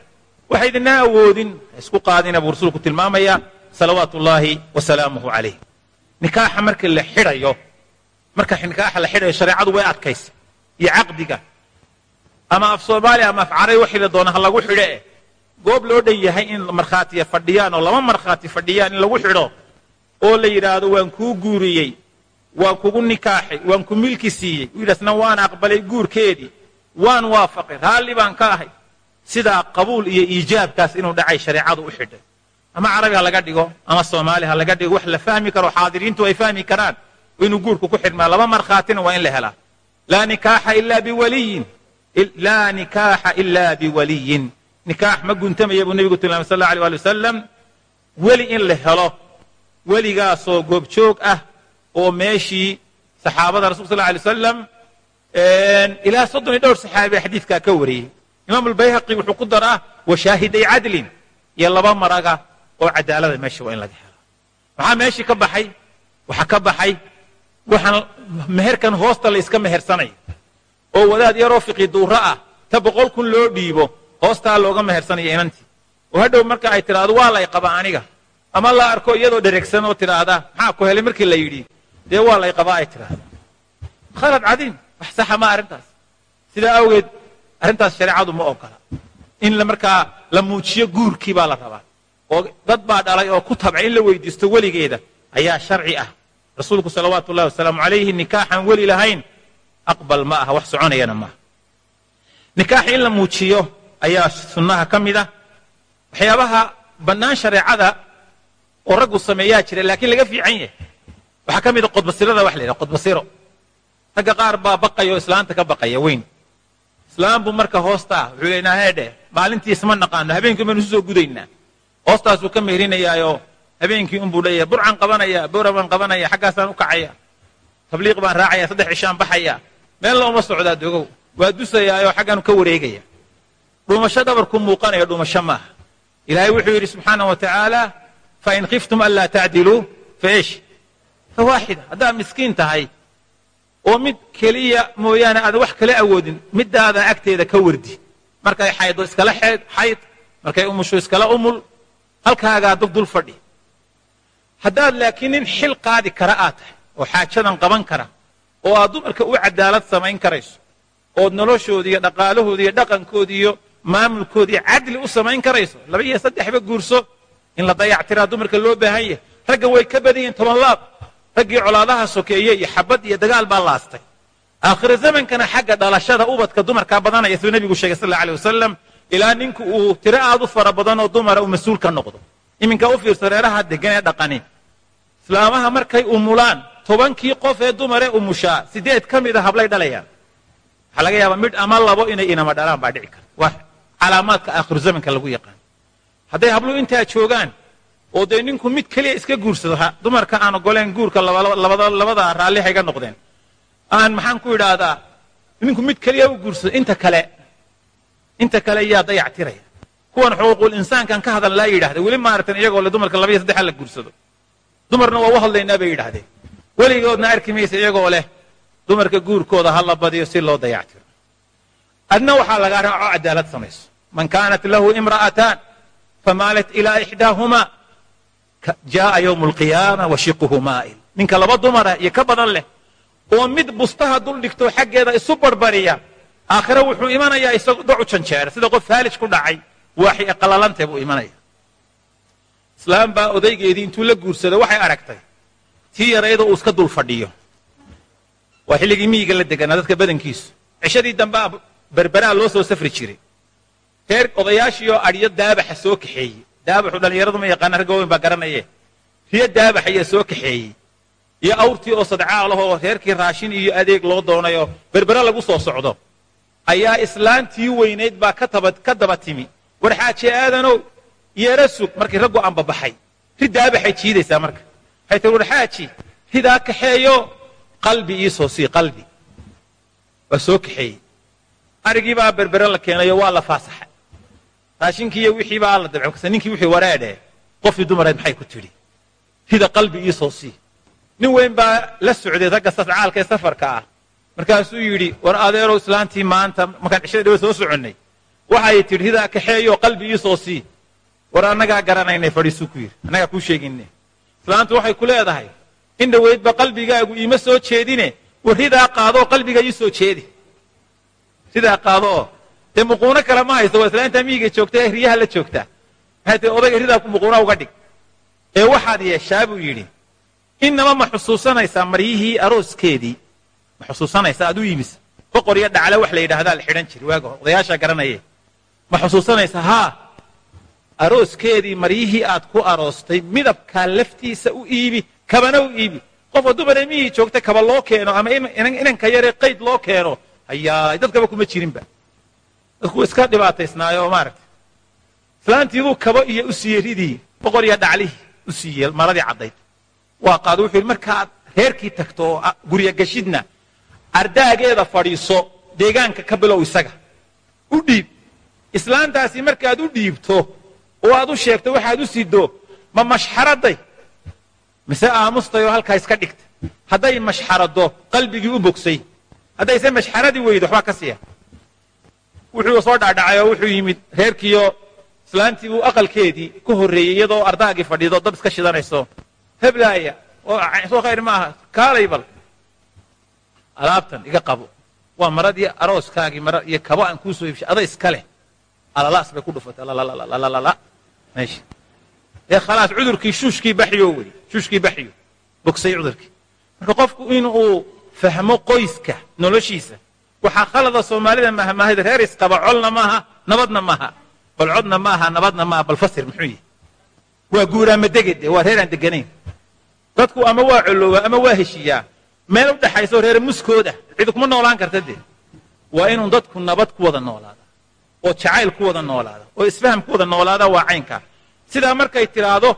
waxa idinaa awoodin isku qaadina buu rasuulku tilmaamaya salawaatu ullaahi wasalaamuhu calayh. Nikaaxa marka la xidhayo marka nikaaxa la xidhayo shareecadu way adkaysa iyo caqdiga. Ama af soomaaliya ama af caray waxii la doona ha lagu xidho eh goob loo dhan yahay in markhaatiya fadhiyaan oo laba markhaati fadhiyaan in lagu xidho. Oo la yidhaahdo waan kuu guuriyey. Waan kugu nikaaxay. Waan ku milki siiyey. Wiilasna waan aqbalay guurkeedii. Waan waafaqay. Raalli baan ka ahay. Sidaa qabuul iyo iijaabkaas inuu dhacay shareecadu u xidhay. Ama carabi ha laga dhigo ama soomaali ha laga dhigo wax la fahmi karo xaadiriintu ay fahmi karaan inuu guurku ku xidhmaa laba markhaatina waa in la helaa. Laa nikaaxa ilaa biwaliyin. Laa nikaaxa ilaa biwaliyin. Nikaax ma guntamaya buu nebigu tilmaamay sal alla ali wasalam weli in la helo weligaasoo goobjoog ah oo meeshii saxaabada rasul sal alay slam ilaa soddon iyo dhowr saxaabi xadiidkaa ka wariyey. Imaam albayhaqi wuxuu ku daraa washaahiday cadlin. Iyo laba maraga oo cadaalada meesha waa in laga helo. Maxaa meeshii ka baxay? Waxaa ka baxay waxaan meherkan hoosta la iska mehersanayo oo wadaad yaroo fiqi duuro ah ta boqol kun loo dhiibo hoostaa looga mehersanayo inantii oo hadhow marka ay tidhaahdo waa lay qaba aniga. Ama la arko iyadoo dheregsan oo tidhaahda maxaa ku helay markii la yidhi? Dee waa lay qabaa ay tidhaahdo. Khalad cadiim wax saxa ma arrintaas. Sidaa awgeed arrintaas shareecadu ma ogola. In markaa la muujiyo guurkii baa la rabaa. Oo dad baa dhalay oo ku tabca in la weydiisto weligeeda ayaa sharci ah rasuulku salawaatu ullahi wasalaamu calayhi nikaaxaan weli lahayn aqbal ma aha wax soconayana maaha nikaaxi in la muujiyo ayaa sunnaha ka mid ah. Waxyaabaha bannaan shareecada oo raggu sameeyaa jira laakiin laga fiican yahay. Waxaa ka mid a qodbasirada wax la yidhaha qodbasiro ragga qaar baa baqaya oo islaanta ka baqaya weyn. Islaam buu marka hoosta ah wuxuu leynaa heedhe maalintii isma naqaano habeenkii baynu isu soo gudaynaa. Hoostaasuu ka meherinayaayo habeenkii unbuu leeyahay burcan qabanaya bora baan qabanaya xaggaasaan u kacaya. Tabliiq baan raacaya saddex cishaan baxaya. Meel looma socdaa dogow. Waa dusayaayoo xaggaanu ka wareegaya. Dhuumasho dhabarku muuqanaya dhuumasho maaha ilaahay wuxuu yidhi subxaana wa tacaala fain khiftum anlaa tacdiluu faesh fa haddaad miskiin tahay oo mid keliya mooyaane aadan wax kala awoodin midaadan agteeda ka wardi. Markay xaydo iskala xayd markay umusho iskala umul halkaagaa dub dul fadhi haddaad laakiin nin xil qaadi kara aad tahay oo xaajadan qaban kara oo aad dumarka u cadaalad samayn karayso ood noloshooda iyo dhaqaalahooda iyo dhaqankooda iyo maamulkooda cadli u samayn karayso laba iyo saddexba guurso in la dayactiraa dumarka loo baahan yahay. Ragga way ka badan toban laab. Raggii colaadaha sokeeye iyo xabad iyo dagaal baa laastay. Aakhiro zamankana xagga dhalashada ubadka dumarkaa badanaya siduu nebigu sheegay sal alla alay wasalam ilaa ninku uu tiro aad u fara badan oo dumara uu mas'uul ka noqdo iminka u fiirso reeraha degan ee dhaqani. Islaamaha markay umulaan tobankii qof ee dumaree umushaa sideed ka mida hablay dhalayaan. Waxaa laga yaabaa midh ama labo inay inama dhalaan baa dhici karta waa calaamaadka aakhiru zamanka lagu yaqaan. Hadday habluhu intaa joogaan oo dee ninku mid keliya iska guursado dumarka aan ogoleen guurka labada raalli hayga noqdeen. Aan maxaan ku idhaahdaa ninku mid keliya u guursado inta kale inta kale yaa dayactiraya kuwan xuquuqul insaankan ka hadal laa yidhahda weli maaratan iyagoo le dumarka laba iyo saddexa la guursado. Dumarna waa u hadlaynaa bay yidhahdeen weligoodna arki maysa iyagoo leh dumarka guurkooda ha la badiyo si loo dayactiro adna waxaa lagaa raaco cadaalad samayso. Man kaanat lahu imra'ataan famaalat ilaa ixdaahumaa jaaa ywmu alqiyaama washiquhu maa'il ninka laba dumara iyo ka badan leh oo mid bustaha dul dhigto xaggeeda isu barbariya aakhire wuxuu imanayaa isagoo dacu janjeera sida qof faalij ku dhacay waaxi qalalantee buu imanaya. Islaam baa odaygeedii intuu la guursado waxay aragtay tii yarayda uu iska dul fadhiyo. Waa xilligii miyiga la deganaa dadka badankiisu. Cishadii dambea berberaa loo soo safri jiray. Reer odayaashiioo adhyo daabaxa soo kaxeeyey. Daabaxu dhallinyaradu ma yaqaana ragga weyn baa garanaye riyo daabax ayaa soo kaxeeyey. Iyo awrtii oo sadcaalahoo reerkii raashin iyo adeeg loo doonayoo berbere lagu soo socdo. Ayaa islaantii weynayd baa ka daba timi war xaaje aadanow yeera sug markii raggu ambabaxay ri daabaxay jiidaysaa marka. Waxay tii war ridaa kaxeeyo qalbi iisoo sii qalbi. Waa soo kaxeeyey. Arigii baa berbere la keenayo waa la faasaxay. Raashinkiiyo wixii baa la dabcokasa ninkii wixii wareedhe qofkii dumareed maxay ku tidhi? Rida qalbi iisoo sii. Nin weyn baa la socday ragga safcaalka ee safarka ah. Markaasuu yidhi war adeerow islaantii maanta markaan cishada dhawe soo soconnay waxay tidhi ridaa kaxeeyo qalbi iisoo sii. War annagaa garanaynay fadhiisuu ku yidhi. Annagaa kuu sheegine islaantu waxay ku leedahay in dhoweydba qalbigaagu iima soo jeedine war ridaa qaadoo qalbiga ii jeedi. Ridaa qaadoo dee muquuno kale ma haysto waa islaantaa miyiga joogta ee riyaha la joogtaa. Maxay tii odayga ridaa muquuna uga dhig. Ee waxaad yeeshaa buu yidhi inama ma xusuusanaysaa maryihii arooskeedii. Ma xusuusanaysaa aad u yimis boqor iyo dhaclo wax la yidhaahdaa la xidhan jiri waaga odayaashaa garanaye ma xusuusanaysaa haa arooskeedii maryihii aad ku aroostay midabkaa laftiisa u iibi kabana u iibi. Qofka dumaree miyii joogta kaba loo keeno ama inanka yaree qayd loo keeno hayaa dadkaba kuma jirinba. Dadku iska dhibaataysnaayo maaragta islaantiibuu kaba iyo u siiyey ridii boqor iyo dhaclihii u siiyey maradii caddayd. Waa qaado wuxuu yidhi markaad reerkii tagto oo gurya gashidna ardaageeda fadhiiso deegaanka ka bilow isaga. U dhiib islaantaasi markaad u dhiibto oo aad u sheegto waxaad u sido ma mashxaraday mise aamustay oo halkaa iska dhigta. Hadday mashxarado qalbigii u bogsay. Haddayse mashxaradii weydo waxbaa ka siiya wuxuu soo dhacdhacay oo wuxuu yimid reerkiiyo islaantii uu aqalkeedii ku horreeyey iyadoo ardaagii fadhiido dab iska shidanayso. Heblaaya soo khayr ma aha kaalay bal. Alaabtan iga qabo. Waa maradii arooskaagii mara iyo kabo aan kuu soo iibshay ada iska leh alalaas bay ku dhufatay meesha ee khalaas cudurkii shuushkii baxyo wey shuushkii baxyo. Bogsay cudurkii. Marka qofku in uu fahmo qoyska noloshiisa waxaa khalada soomaalida mahmahayda reer isqaba colna maaha nabadna maaha colcodna maaha nabadna maaha bal fasir muxuu yihi waa guuraamadegede waa reer aan deganayn dadku ama waa colooba ama waa heshiiyaa meel u dhexayso reere muskooda. Cidi kuma noolaan karta dee waa inuu dadku nabad ku wada noolaada oo jacayl ku wada noolaada oo isfaham ku wada noolaada waa caynkaa sidaa markay tidhaahdo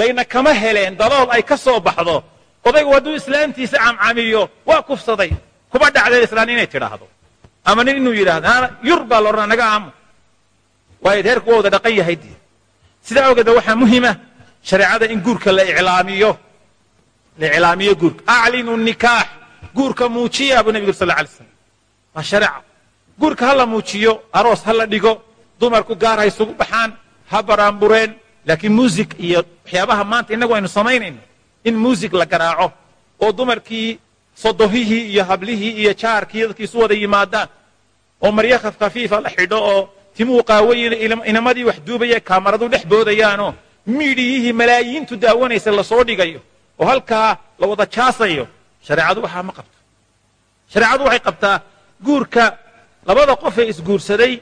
layna kama heleen dalool ay ka soo baxdo odaygu hadduu islaamtiisa camcamiyo waa kufsaday. Kuba dhacdeen islaan inay tidhaahdo. Ama nin inuu yidhahdo yur baa la odhanaa naga aamu. Waayo reerku waa wada dhaqan yahay dee sidaa awgeed waxaa muhima shareecada in guurka la iclaamiyo la iclaamiyo guurka. Aclinu nikaax guurka muujiya buu nebigu sal alay slam waa shareeca guurka ha la muujiyo aroos ha la dhigo dumarku gaar ha isugu baxaan ha baraanbureen laakiin muusig iyo waxyaabaha maanta innagu aynu samaynayno in muusig la garaaco oo dumarkii sodohihii iyo hablihii iyo jaarkii dadkii isu wada yimaadaan oo maryo khafiifa la xidho oo timuhu qaawayin inamadii wax duubaya kaamaradu dhex boodayaanoo miidhiyihii malaayiintu daawanaysa la soo dhigayo oo halkaa la wada jaasayo shareecadu waxaa ma qabto. Shareecadu waxay qabtaa guurka labada qof ee isguursaday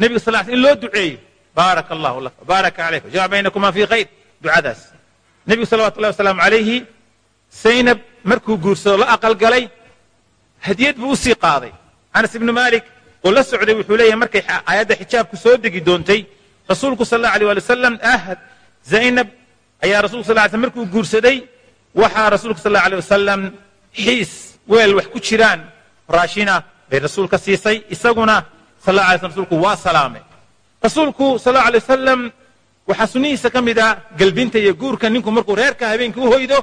nebiga sal sl in loo duceeyo. Baaraka allahu lak baaraka calayk jamac baynakuma fii khayr. Ducadaas. Nebigu salawatu wasalaamu calayhi saynab markuu guursado la aqalgalay hadiyad buu u sii qaaday. Anas ibnu malik oo la socday wuxuu leeyahay markay aayadda xijaabku soo degi doontay rasuulku sal allahu alay wali wasalam ahad zaynab ayaa rasulku sal ly slam markuu guursaday waxaa rasuulku sal allahu alay wasalam xiis weel wax ku jiraan raashina bay rasuulka siisay isaguna sal rsulku waa salaamay. Rasuulku sal alay wasalam waxaa sunnihiisa ka mid ah gelbinta iyo guurka ninku markuu reerka habeenkii u hoydo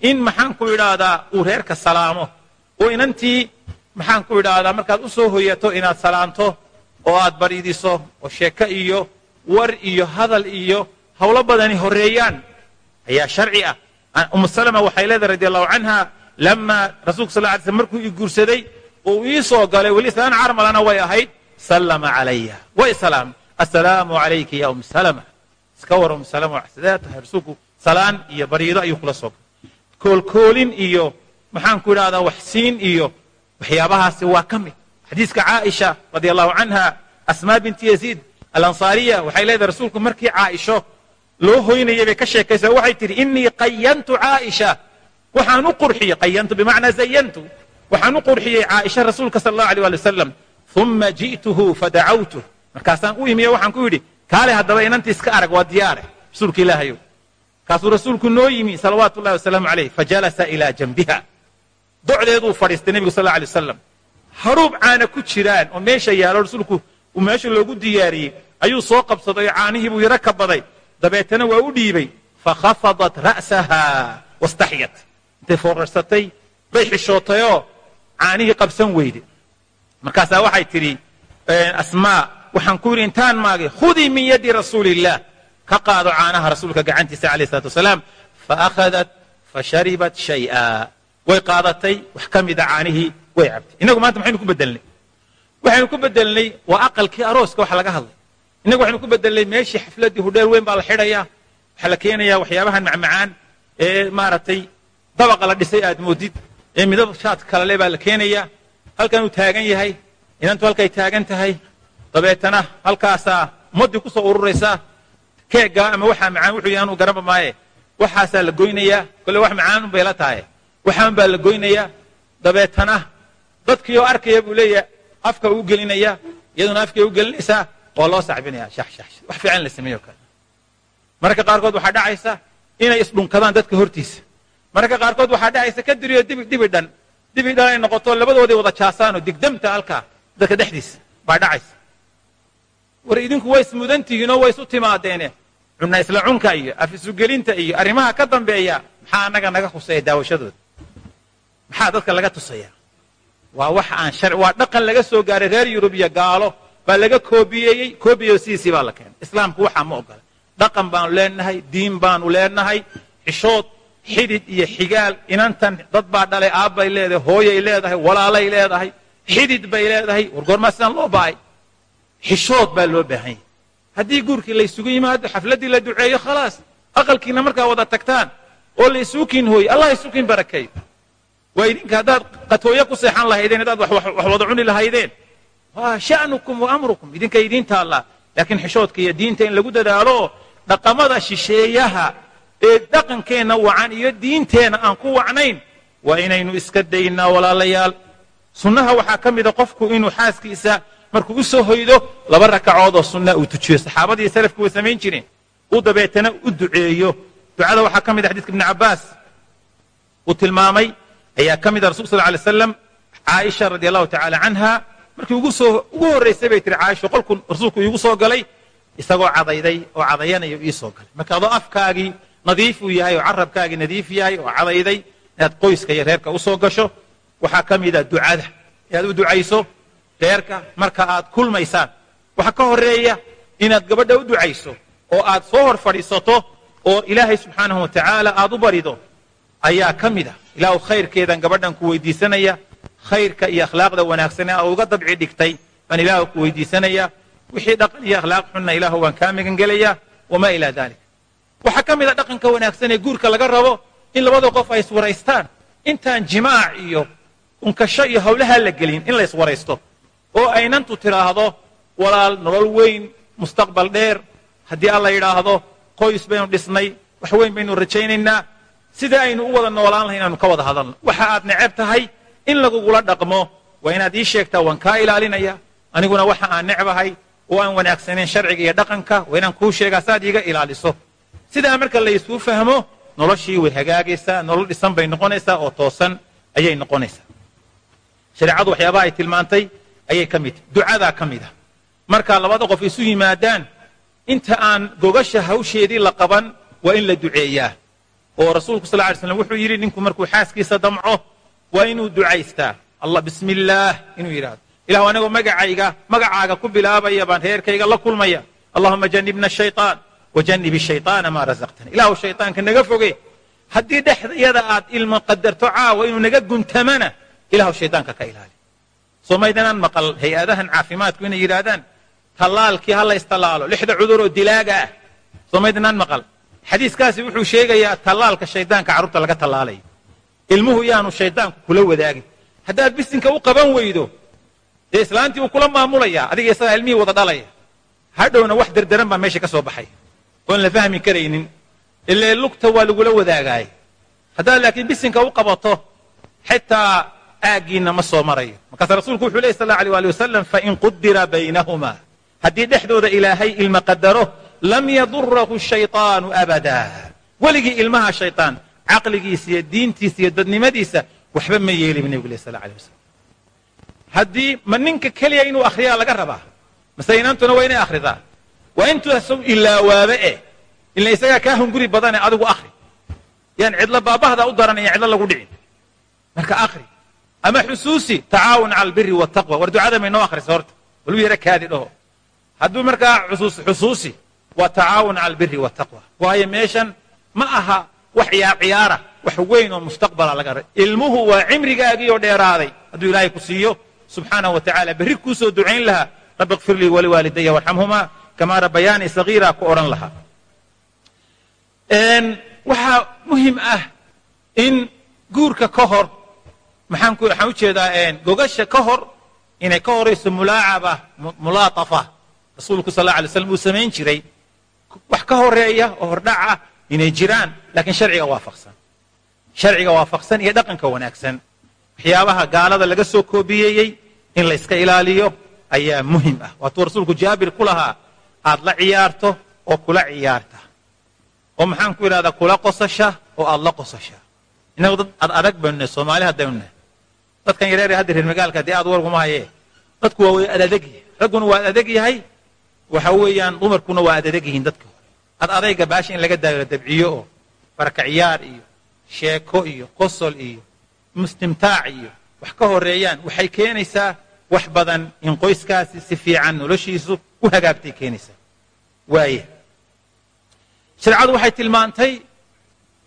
in maxaan ku idhaahdaa uu reerka salaamo. Oo inantii maxaan ku idhaahdaa markaad u soo hoyato inaad salaanto oo aad bariidiso oo sheeko iyo war iyo hadal iyo howlo badani horeeyaan ayaa sharci ah. Umu salama waxay leedahay radi allahu canha lama rasulka sal lay slm markuu oo uu ii soo galay weli islaan carmalana way ahayd sallama calaya way salaamay assalaamu calayki ya um iska war um sidee tahay rasuulku salaan iyo bariido ayuu kula soo galay. Koolkoolin iyo maxaan ku idhahdaa waxsiin iyo waxyaabahaasi waa ka mid. Xadiiska caaisha radi allahu canha asmaa binti yaziid alansaariya waxay leedahay rasuulku markii caaisho loo hoynayay bay ka sheekaysa waxay tidhi inii qayantu caaisha. Waxaan u qurxiyey qayantu bimacnaa zayantu waxaan u qurxiyey caaisha rasuulka sal allahu alay ali wasalam uma ji'tuhu fadacawtuh markaasaan u imiyo waxaan ku yidhi kaale haddaba inanti iska arag waa diyaare rasuulka ilaahayow. Kaasuu rasuulku noo yimi salawaatu ullahi wasalaamu calayh fajalasa ilaa janbiha docdeeduu fadhiistay nebigu sal alay wasalam haruub caana ku jiraan oo meesha yaalo rasuulku uu meesha loogu diyaariyey ayuu soo qabsaday oo caanihii buu yaro ka baday. Dabeetana waa u dhiibay fakhafadat ra'saha wastaxyat. Intay foorarsatay bay xishootayoo caanihii qabsan weyde. Markaasaa waxay tidhi asmaa waxaan ku yidhi intaan maagay khudii min yadi rasuuli illah ka qaado caanaha rasuulka gacantiisa alayh salatu wasalaam faakhadat fasharibat shay'a. Way qaadatay wax ka mida caanihii way cabtay. Inagu maanta maxaynu ku bedelnay waxaynu ku bedelnay waa aqalkii arooska waxa laga hadlay. Innagu waxaynu ku bedelnay meeshii xafladdii hudheer weyn baa la xidhayaa waxaa la keenayaa waxyaabahan macmacaan ee maaragtay dabaqa la dhisay aad moodid ee midab shaad kalale baa la keenayaa halkanuu taagan yahay inantu halkay taagan tahay dabeetana halkaasaa ummaddii ku soo ururaysaa keega ama waxaa macaan wuxuu yahay anuu garanba maaye. Waxaasaa la goynayaa kolle wax macaan bay la tahay. Waxaan baa la goynayaa dabeetana dadkii oo arkaya buu leeyahay afka uu gelinaya iyaduna afkay u gelinaysaa waa loo sacbinaya shax shax wax fiican la sameeyo kale. Mararka qaarkood waxaa dhacaysa inay isdhunkadaan dadka hortiisa mararka qaarkood waxaa dhacaysa ka diriyo dibi dibi dhan. Dibi dhan ay noqoto labadoodii wada jaasaanoo digdamta halkaa dadka dhexdiisa baa dhacaysa. War idinku way ismudantihiinoo way isu timaadeene. Cunna isla cunka iyo af iyo arrimaha ka dambeeya maxaa annaga naga khuseeya daawashadooda? Maxaa dadka laga tusaya? Waa wax aan shar waa dhaqan laga soo gaaray reer yurub iyo gaalo baa laga koobiyeeyey koobiyo sidiisii baa la keenay. Islaamku waxaa ma ogola. Dhaqan baanu leenahay diin baanu leenahay xishood xidid iyo xigaal inantan dad baa dhalay aabbay leedahay hooyay leedahay walaalay leedahay xidid bay leedahay war goormaa sidaan loo baay xishood baa loo baahan yahay. Haddii guurkii laysugu yimaado xafladdii la duceeyo khalaas aqalkiina markaa wada tagtaan oo la isuukiin hooye allah isuukiin barakeeyo waa idinka haddaad qatooyo ku seexan lahaydeen haddaad wax wada cuni lahaydeen. Waa sha'nukum wa amrukum idinka idiin taallaa. Laakiin xishoodka iyo diinta in lagu dadaalo dhaqamada shisheeyaha ee dhaqankeenna wacan iyo diinteenna aan ku wacnayn waa inaynu iska daynaa walaalayaal. Sunnaha waxaa ka mida qofku inuu xaaskiisa markuu u hoydo laba rakacood oo sunna uu tujiyo. Saxaabadii salafku way samayn jireen uu dabeetana u duceeyo. Ducada waxaa ka mid a xadidka ibni cabbaas. Uu tilmaamay ayaa ka mid a rasul sal lay slam caaisha radi allahu tacaala canha markii ugu horraysay bay tihi caaisha qolku rasuulku iigu soo galay isagoo cadayday oo cadayanayo ii galay. Marka adoo afkaagii nadiif uu yahay oo carabkaagii nadiif yahay oo cadayday inaad qoyska iyo reerka u soo gasho waxaa ka mida ducada. Inaad u ducayso reerka marka aad kulmaysaan waxaa ka horreeya inaad gabadha u ducayso oo aad soo hor fadhiisato oo ilaahay subxaanahu wa tacaala aad u barido ayaa ka mid a ilaahu khayrkeedan gabadhan ku weydiisanaya khayrka iyo akhlaaqda wanaagsane a uga dabci dhigtay baan ilaahu ku weydiisanaya. Wixii dhaqan iyo akhlaaq xunna ilaahu waan kaa magan wamaa ilaa dalik waxaa ka mid a dhaqanka wanaagsan ee guurka laga rabo in labada qof ay iswaraystaan. Intaan jimaac iyo unkasho iyo hawlaha la gelin in la iswaraysto oo aynantu tidhaahdo walaal nolol weyn mustaqbal dheer. Haddii alla yidhaahdo qoys baynu dhisnay wax weyn baynu rajaynaynaa. Sida aynu u wada noolaan lahay inaanu ka wada hadalno waxa aad neceb tahay in lagugula dhaqmo. Waa inaad ii sheegtaa waan kaa ilaalinaya. Aniguna waxa aan necbahay oo aan wanaagsanayn sharciga iyo dhaqanka. Waa inaan kuu sheegaa saaad iiga ilaaliso sidaa marka laysuu fahmo noloshii way hagaagaysaa nolol dhisan bay noqonaysaa oo toosan ayay noqonaysaa. Shareecadu waxyaabaha ay tilmaantay ayay ka mid ducadaa ka mid a markaa labada qof isu yimaadaan inta aan gogasha hawsheedii la qaban waa in la duceeyaa. Oo rasuulku sal lay slam wuxuu yidhi ninku markuu xaaskiisa damco waa inuu ducaystaa. Allah bismi illaah inuu yidhahdo ilahu anigoo magacayga magacaaga ku bilaabaya baan reerkayga la kulmaya. Allahuma janibna shayطaan wajanib shayaana maa razaqtana ilaahu shayaanka naga foge haddii dhexyada aad ilma qadarto caawa inuu naga guntamana ilahu shayaanka ka ilaali soomaydanaan maqal hay'adahan caafimaadku inay yidhaahdaan tallaalkii ha la istallaalo lixda cudur oo dilaaga ah soomaydanaan maqal xadiiskaasi wuxuu sheegayaa tallaalka shaydaanka carruurta laga tallaalayo ilmuhu yaanu shaydaanku kula wadaagin haddaad bisinka u qaban weydo dee islaantii uu kula maamulayaa adiga isagaa ilmihii wada dhalaya hadhowna wax derderan baa meesha ka soo baxay oon la fahmi karaynin ilee lugta waa lagula wadaagaay haddaad laakiin bisinka u qabato xitaa aaggiinna ma soo marayo markaase rasuulku wuxuu ley sal la alيh ali wasalam fain qudira baynahuma haddii dhexdooda ilaahay ilma qadaro lam yadurahu shayطaanu abada weligii ilmaha shayطaan caqligiisa iyo diintiisa iyo dadnimadiisa waxba ma yeelin nebigu leh sal alيه wasalam haddii ma ninka keliya inuu akhriyaa laga rabaa mase inaantuna waa inay akhridaa waa isagu ilaawaaba eh ila isagaa kaa hunguri badane adigu akhri. Yaan cidlo baabahda u daranaya cidlo lagu dhicin. Marka akhri. Ama xusuusi tacaawun cala albiri waataqwa war ducada may noo akhrisa horta walu yara kaadi dhaho. Hadduu markaa xusuusi waa tacaawun cala albiri waataqwa waayo meeshan ma aha wax ciyaar ciyaara wax weyn oo mustaqbala laga ilmuhu waa cimrigaagii oo dheeraaday. Hadduu ilaahay ku siiyo subxaanahu wa tacala berri kuu soo ducayn lahaa. Rabbi kfir lii waliwaalidaya warxamhumaa kamaa rabbayaani sagiira ku odhan lahaa. Waxaa muhiim ah in guurka ka hor maxaan u jeedaa gogasha ka hor inay ka horayso mulaacaba mulaatafa. Rasuulku sal alay slam uu samayn jiray. Wax ka horreeya oo hordhaca inay jiraan laakiin sharciga waafaqsan. Sharciga waafaqsan iyo dhaqanka wanaagsan. Waxyaabaha gaalada laga soo koobiyeeyey in la yska ilaaliyo ayaa muhiim ah. Waatuu rasuulku jaabir ku lahaa aad la ciyaarto oo kula ciyaarta. Oo maxaan ku idhahdaa kula qosasha oo aad la qosasha. Innagu dad ad adag baynu nahay soomaali haddaynu nahay dadkan yareere hadda reer magaalka haddii aad warguma hayee dadku waa way adadeg yahay ragguna waa adadeg yahay waxa weeyaan dumarkuna waa adadeg yihiin dadka. Hore ad adayga baasha in laga daalo dabciyo oo barakaciyaar iyo sheeko iyo qosol iyo mustimtaac iyo wax ka horeeyaan waxay keenaysaa wax badan in qoyskaasi si fiican noloshiisu u hagaagtay keenaysaa waaya shareecadu waxay tilmaantay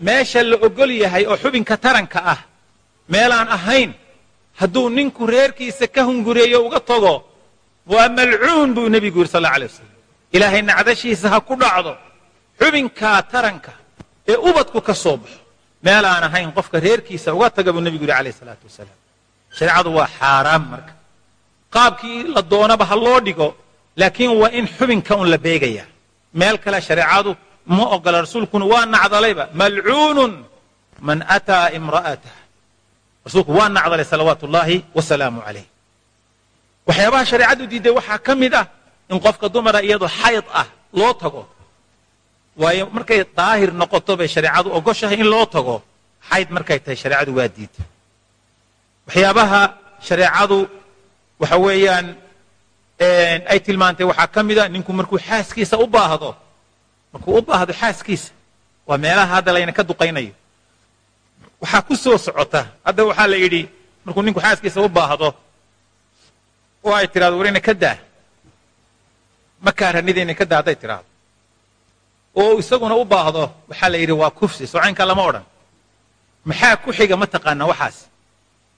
meesha la ogol yahay oo xubinka taranka ah meelaan ahayn hadduu ninku reerkiisa ka hungureeyo uga tago waa malcuun buu nebigu yidhi sal alay wasalam ilaahay nacdashiisa ha ku dhacdo xubinkaa taranka ee ubadku ka soo baxo meel aan ahayn qofka reerkiisa uga taga buu nebigu yidhi alayh salaatu wasalaam shareecadu waa xaaraam marka. Qaabkii la doonaba ha loo dhigo laakiin waa in xubinka un la beegayaa meel kale shareecadu ma ogola rasuulkuna waa nacdalayba malcuunun man ataa imra'atah rasuulku waa nacdalay salawaatu ullaahi wasalaamu calayh. Waxyaabaha shareecadu diiday waxaa ka mid ah in qofka dumara iyadoo xayd ah loo tago. Waayo markay daahir noqoto bay shareecadu ogoshahay in loo tago. Xayd markay tahay shareecadu waa diiday waxyaabaha shareecadu waxa weeyaan ay tilmaantay waxaa ka mid a ninku markuu xaaskiisa u baahdo markuu u baahdo xaaskiisa waa meelaha hadda layna ka duqaynayo. Waxaa ku soo socota hadda waxaa la yidhi markuu ninku xaaskiisa u baahdo oo ay tidhahdo war ina ka daa makaa ranida ina ka daa hadday tidhaahdo oo isaguna u baahdo waxaa la yidhi waa kufsi socaynka lama odhan. Maxaa ku xiga ma taqaana waxaas?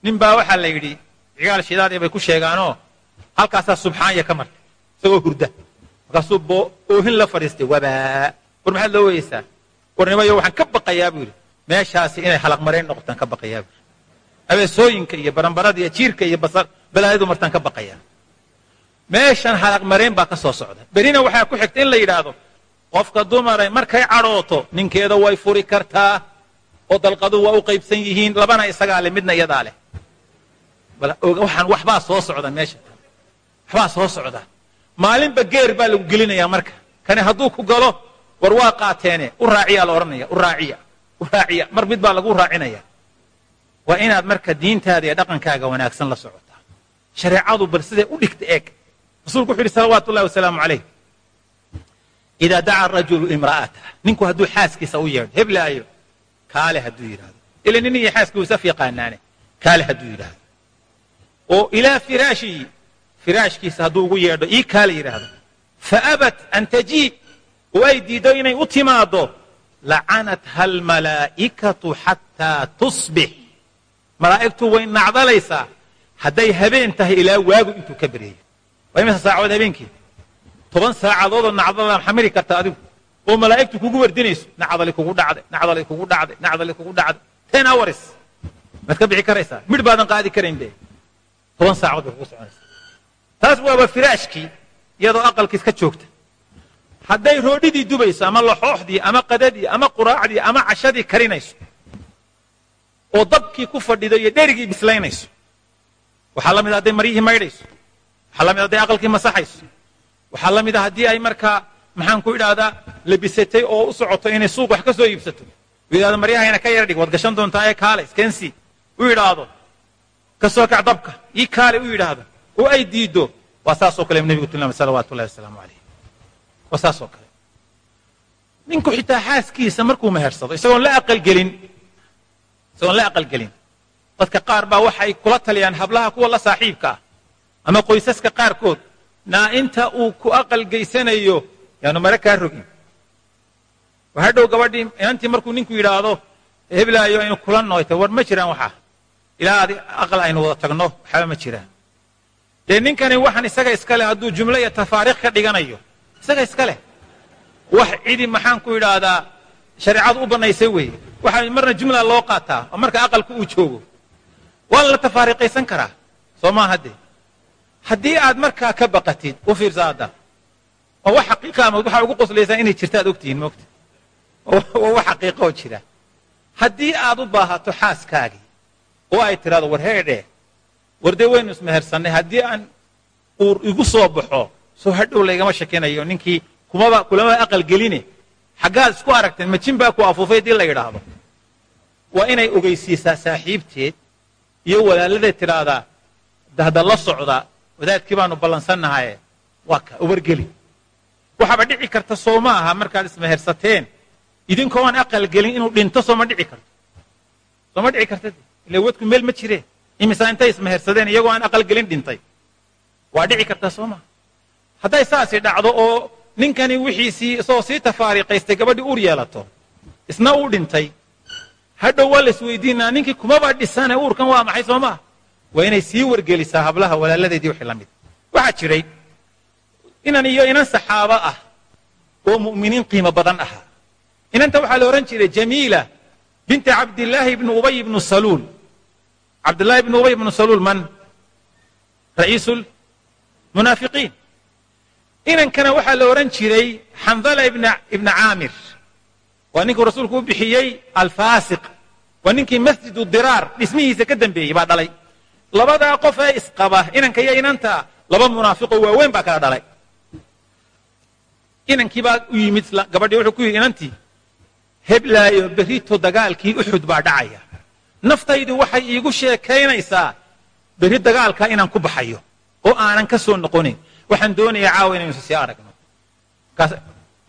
Nin baa waxaa la yidhi cigaal shidaadii bay ku sheegaanoo halkaasaa subxaanya ka martay. Isagoo hurda. Markaasuu oohin la fadhiistay. Wabaa war maxaad loo weyeysaa warnimayo waxaan ka baqayaa buu yidhi. Meeshaasi inay halaqmarayn noqotaan ka baqayaa buu yidhi. Abeesooyinka iyo baranbarada iyo jiirka iyo balaayadu martaan ka baqayaa. Meeshan halaqmarayn baa ka soo socda. Berina waxaa ku xigta in la yidhaahdo qofka dumaray markay cadhooto ninkeeda way furi kartaa oo dalqadu waa u qaybsan yihiin labana isagaa leh midna iyadaa leh. Waxaan waxbaa soo socda meesha waxbaa soo socda. Maalinba geer baa lagu gelinayaa marka. Kani hadduu ku galo war waa qaateene. U raaciyaa la odhanaya. U raaciya. U raaciya. Mar mid baa lagu raacinaya waa inaad marka diintaada iyo dhaqankaaga wanaagsan la socotaa. Shareecadu bal siday u dhigta eeg. Rasuulku wuxu yidhi salawaatu ullahi wasalaamu calayh. Idaa daca rajulu imra'atah ninku hadduu xaaskiisa u yeedho heblaayo. Kaale hadduu yidhahdo ila nin iyo xaaskii yaqaanaane? Kaale hadduu yidhaahdo. Oo ilaa firaashihi firaashkiisa hadduu ugu yeedho ii kaale yidhaahdo. Faabat an tajiib oo ay diiddo inay u timaaddo lacanatha almalaa'ikatu xataa tusbix malaa'igtu way nacdalaysaa hadday habeen tahay ilaa waagu intuu ka beryayo waa imisa saacadood habeenkii? Toban saacadoodoo nacdala xamili karta adigu. Oo malaa'igtu kugu wardinayso nacdali kugu dhacday nacdali kugu dhacday nacdali kugu dhacday. Ten hours. Maad ka bixi karaysaa? Midh baadan qaadi karayn be toban saacadood bay kugu soconaysaa taas waaba firaashkii iyadoo aqalkiis ka joogta. Hadday roodhidii dubayso ama laxooxdii ama qadadii ama quraacdii ama cashadii karinayso oo dabkii ku fadhido iyo dherigii bislaynayso waxaa la mid a hadday maryihii maydhayso waxaa la mid hadday aqalkii masaxayso waxaa la mid a haddii ay markaa maxaan ku idhaahdaa labisatay oo u socoto inay suuq wax ka soo iibsato. U yidhahdo maryahayna ka yara dhig waad gashan doontaa ee kaale iskensi u yidhaahdo ka soo kac dabka ii kaale u yidhaahdo oo ay diiddo waa saasoo kale nebigu tilmaamay salawaatu ullahi wasalaamu calayh waa saasoo kale. Ninku xitaa xaaskiisa markuu mehersado isagoon la aqalgelin isagoon la aqalgelin dadka qaar baa waxay kula taliyaan hablaha kuwa la saaxiibka ah. Ama qoysaska qaarkood naa inta uu ku aqalgeysanayo yaanu mare kaa rogin. Hadhow gabadhii inantii markuu ninku yidhaahdo heblaayo aynu kula nooyta war ma jiraan waxaa ilaa aqal aynu wada tagno waxba ma jiraan dee ninkani waxaan isaga iska leh hadduu jumlo iyo tafaariikh ka dhiganayo. Isaga iska wax cidi maxaan ku idhaahdaa shareecadu u bannaysay weeye. Waxaa marna jumla loo qaataa oo marka aqalku uu joogo. Waa la tafaariiqaysan karaa soo maa haddee haddii aad markaa ka baqatid u fiirsa hadda oo wax xaqiiqa ama waxaa ugu qoslaysaa inay jirta ogtihiin moogta waa wax xaqiiqa oo jira. Haddii aad u baahato xaaskaagii oo ay tidhahdo war heedhe war waynu ismehersannay. Haddii aan uur igu soo baxo soo hadhow laygama shakinayo ninkii kumaba kulama aqal geline xaggaad isku aragteen majin baa ku afuufay haddii la yidhaahdo. Waa inay ogeysiisaa saaxiibteed iyo walaaladeed tidhaahdaa hadda la socda wadaadkii baanu ballansannahaye waa ka wargeli waxaaba dhici karta soo ma aha markaad ismehersateen. Idinkoo aan aqal gelin inuu dhinto sooma dhici karto. Sooma dhici karta ila wadku meel ma jireen imisaa intay ismehersadeen iyagoo aan aqal gelin dhintay. Waa dhici kartaa soo maha hadday saasi dhacdo oo ninkani wixiisii isagoo sii tafaariqaystay gabadhii uur yeelato isna uu dhintay hadhow waa la isweydiinaa ninkii kumaba dhisane uurkan waa maxay soo maha waa inay sii wargelisaa hablaha walaaladeedii wixii la mid. Waxaa jiray inan iyo inan saxaabo ah oo mu'miniin qiimo badan ahaa. Inanta waxaa la odhan jiray jamiila binti cabdillaahi ibni ubay ibnu saluul cabdillahi ibni ubay ibnu saluul man? Ra'iisu munaafiqiin inankana waxaa la odhan jiray xandala ibna caamir waa ninkuu rasuulku u bixiyey alfaasiq waa ninkii masjidu diraar dhismihiisa ka dambeeyey baa dhalay. Labadaa qof ee isqaba inanka iyo inanta laba munaafiqoo waaweyn baa kala dhalay. Inankii baa u yimid gabadhii wuxuu ku yidhi inantii heblaayo berrito dagaalkii uxud baa dhacaya naftaydu waxay iigu sheekaynaysaa berri dagaalkaa inaan ku baxayo oo aanan ka soo noqonin. Waxaan doonayaa caawa inaynu sii aragno.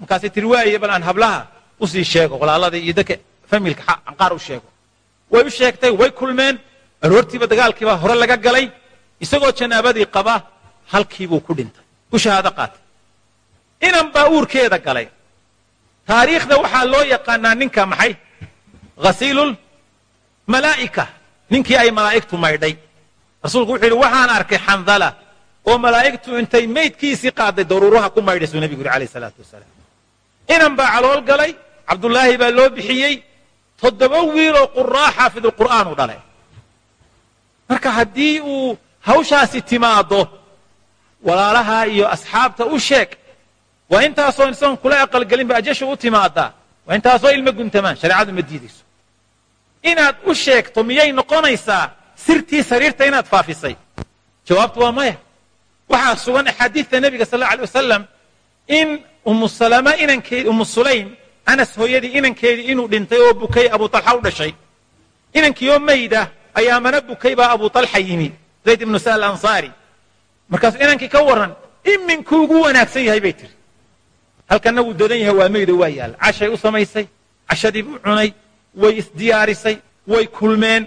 Markaasay tiri waaye bal aan hablaha u sii sheego walaaladii iyo dadka familka qaar u sheego. Way u sheegtay way kulmeen aroortiiba dagaalkiibaa hore laga galay isagoo janaabadii qaba halkiibuu ku dhintay. Ku shahaado qaatay. Inan baa uurkeeda galay. Taariikhda waxaa loo yaqaanaa ninka maxay? Ghasiilul malaa'ika ninkii ay malaa'igtu maydhay. Rasuulku wuxuu yidhi waxaan arkay xandala oo malaa'igtu intay maydkiisii qaaday daruuraha ku maydhaysuu nebigu yidhi alayh salaatu wasalaam. Inan baa calool galay cabdullaahi baa loo bixiyey toddoba wiiloo quraa xaafidulqur'aan u dhalay. Marka haddii uu hawshaasi timaaddo walaalaha iyo asxaabta u sheeg waa intaasoo isagoon kula aqalgelinba ajasha u timaadaa waa intaasoo ilmo guntamaan shareecadu ma diidayso inaad u sheegto miyay noqonaysaa sirtii sariirta inaad faafisay? Jawaabtu waa maya. Waxaa sugan axaadiidta nebiga sal alla alay wasalam in umu salama inankeedi umu sulaym anas hooyadii inankeedii inuu dhintay oo bukay abu talxa u dhashay. Inankiioo mayda ayaa mana bukay baa abu talxa yimi zayd ibnu sa'al ansaari markaasuu inankii ka warran iminkuu ugu wanaagsan yahay bay tiri. Halkanna wuu dadan yahay waa maydo waa yaalla cashay u samaysay cashadii buu cunay way isdiyaarisay way kulmeen.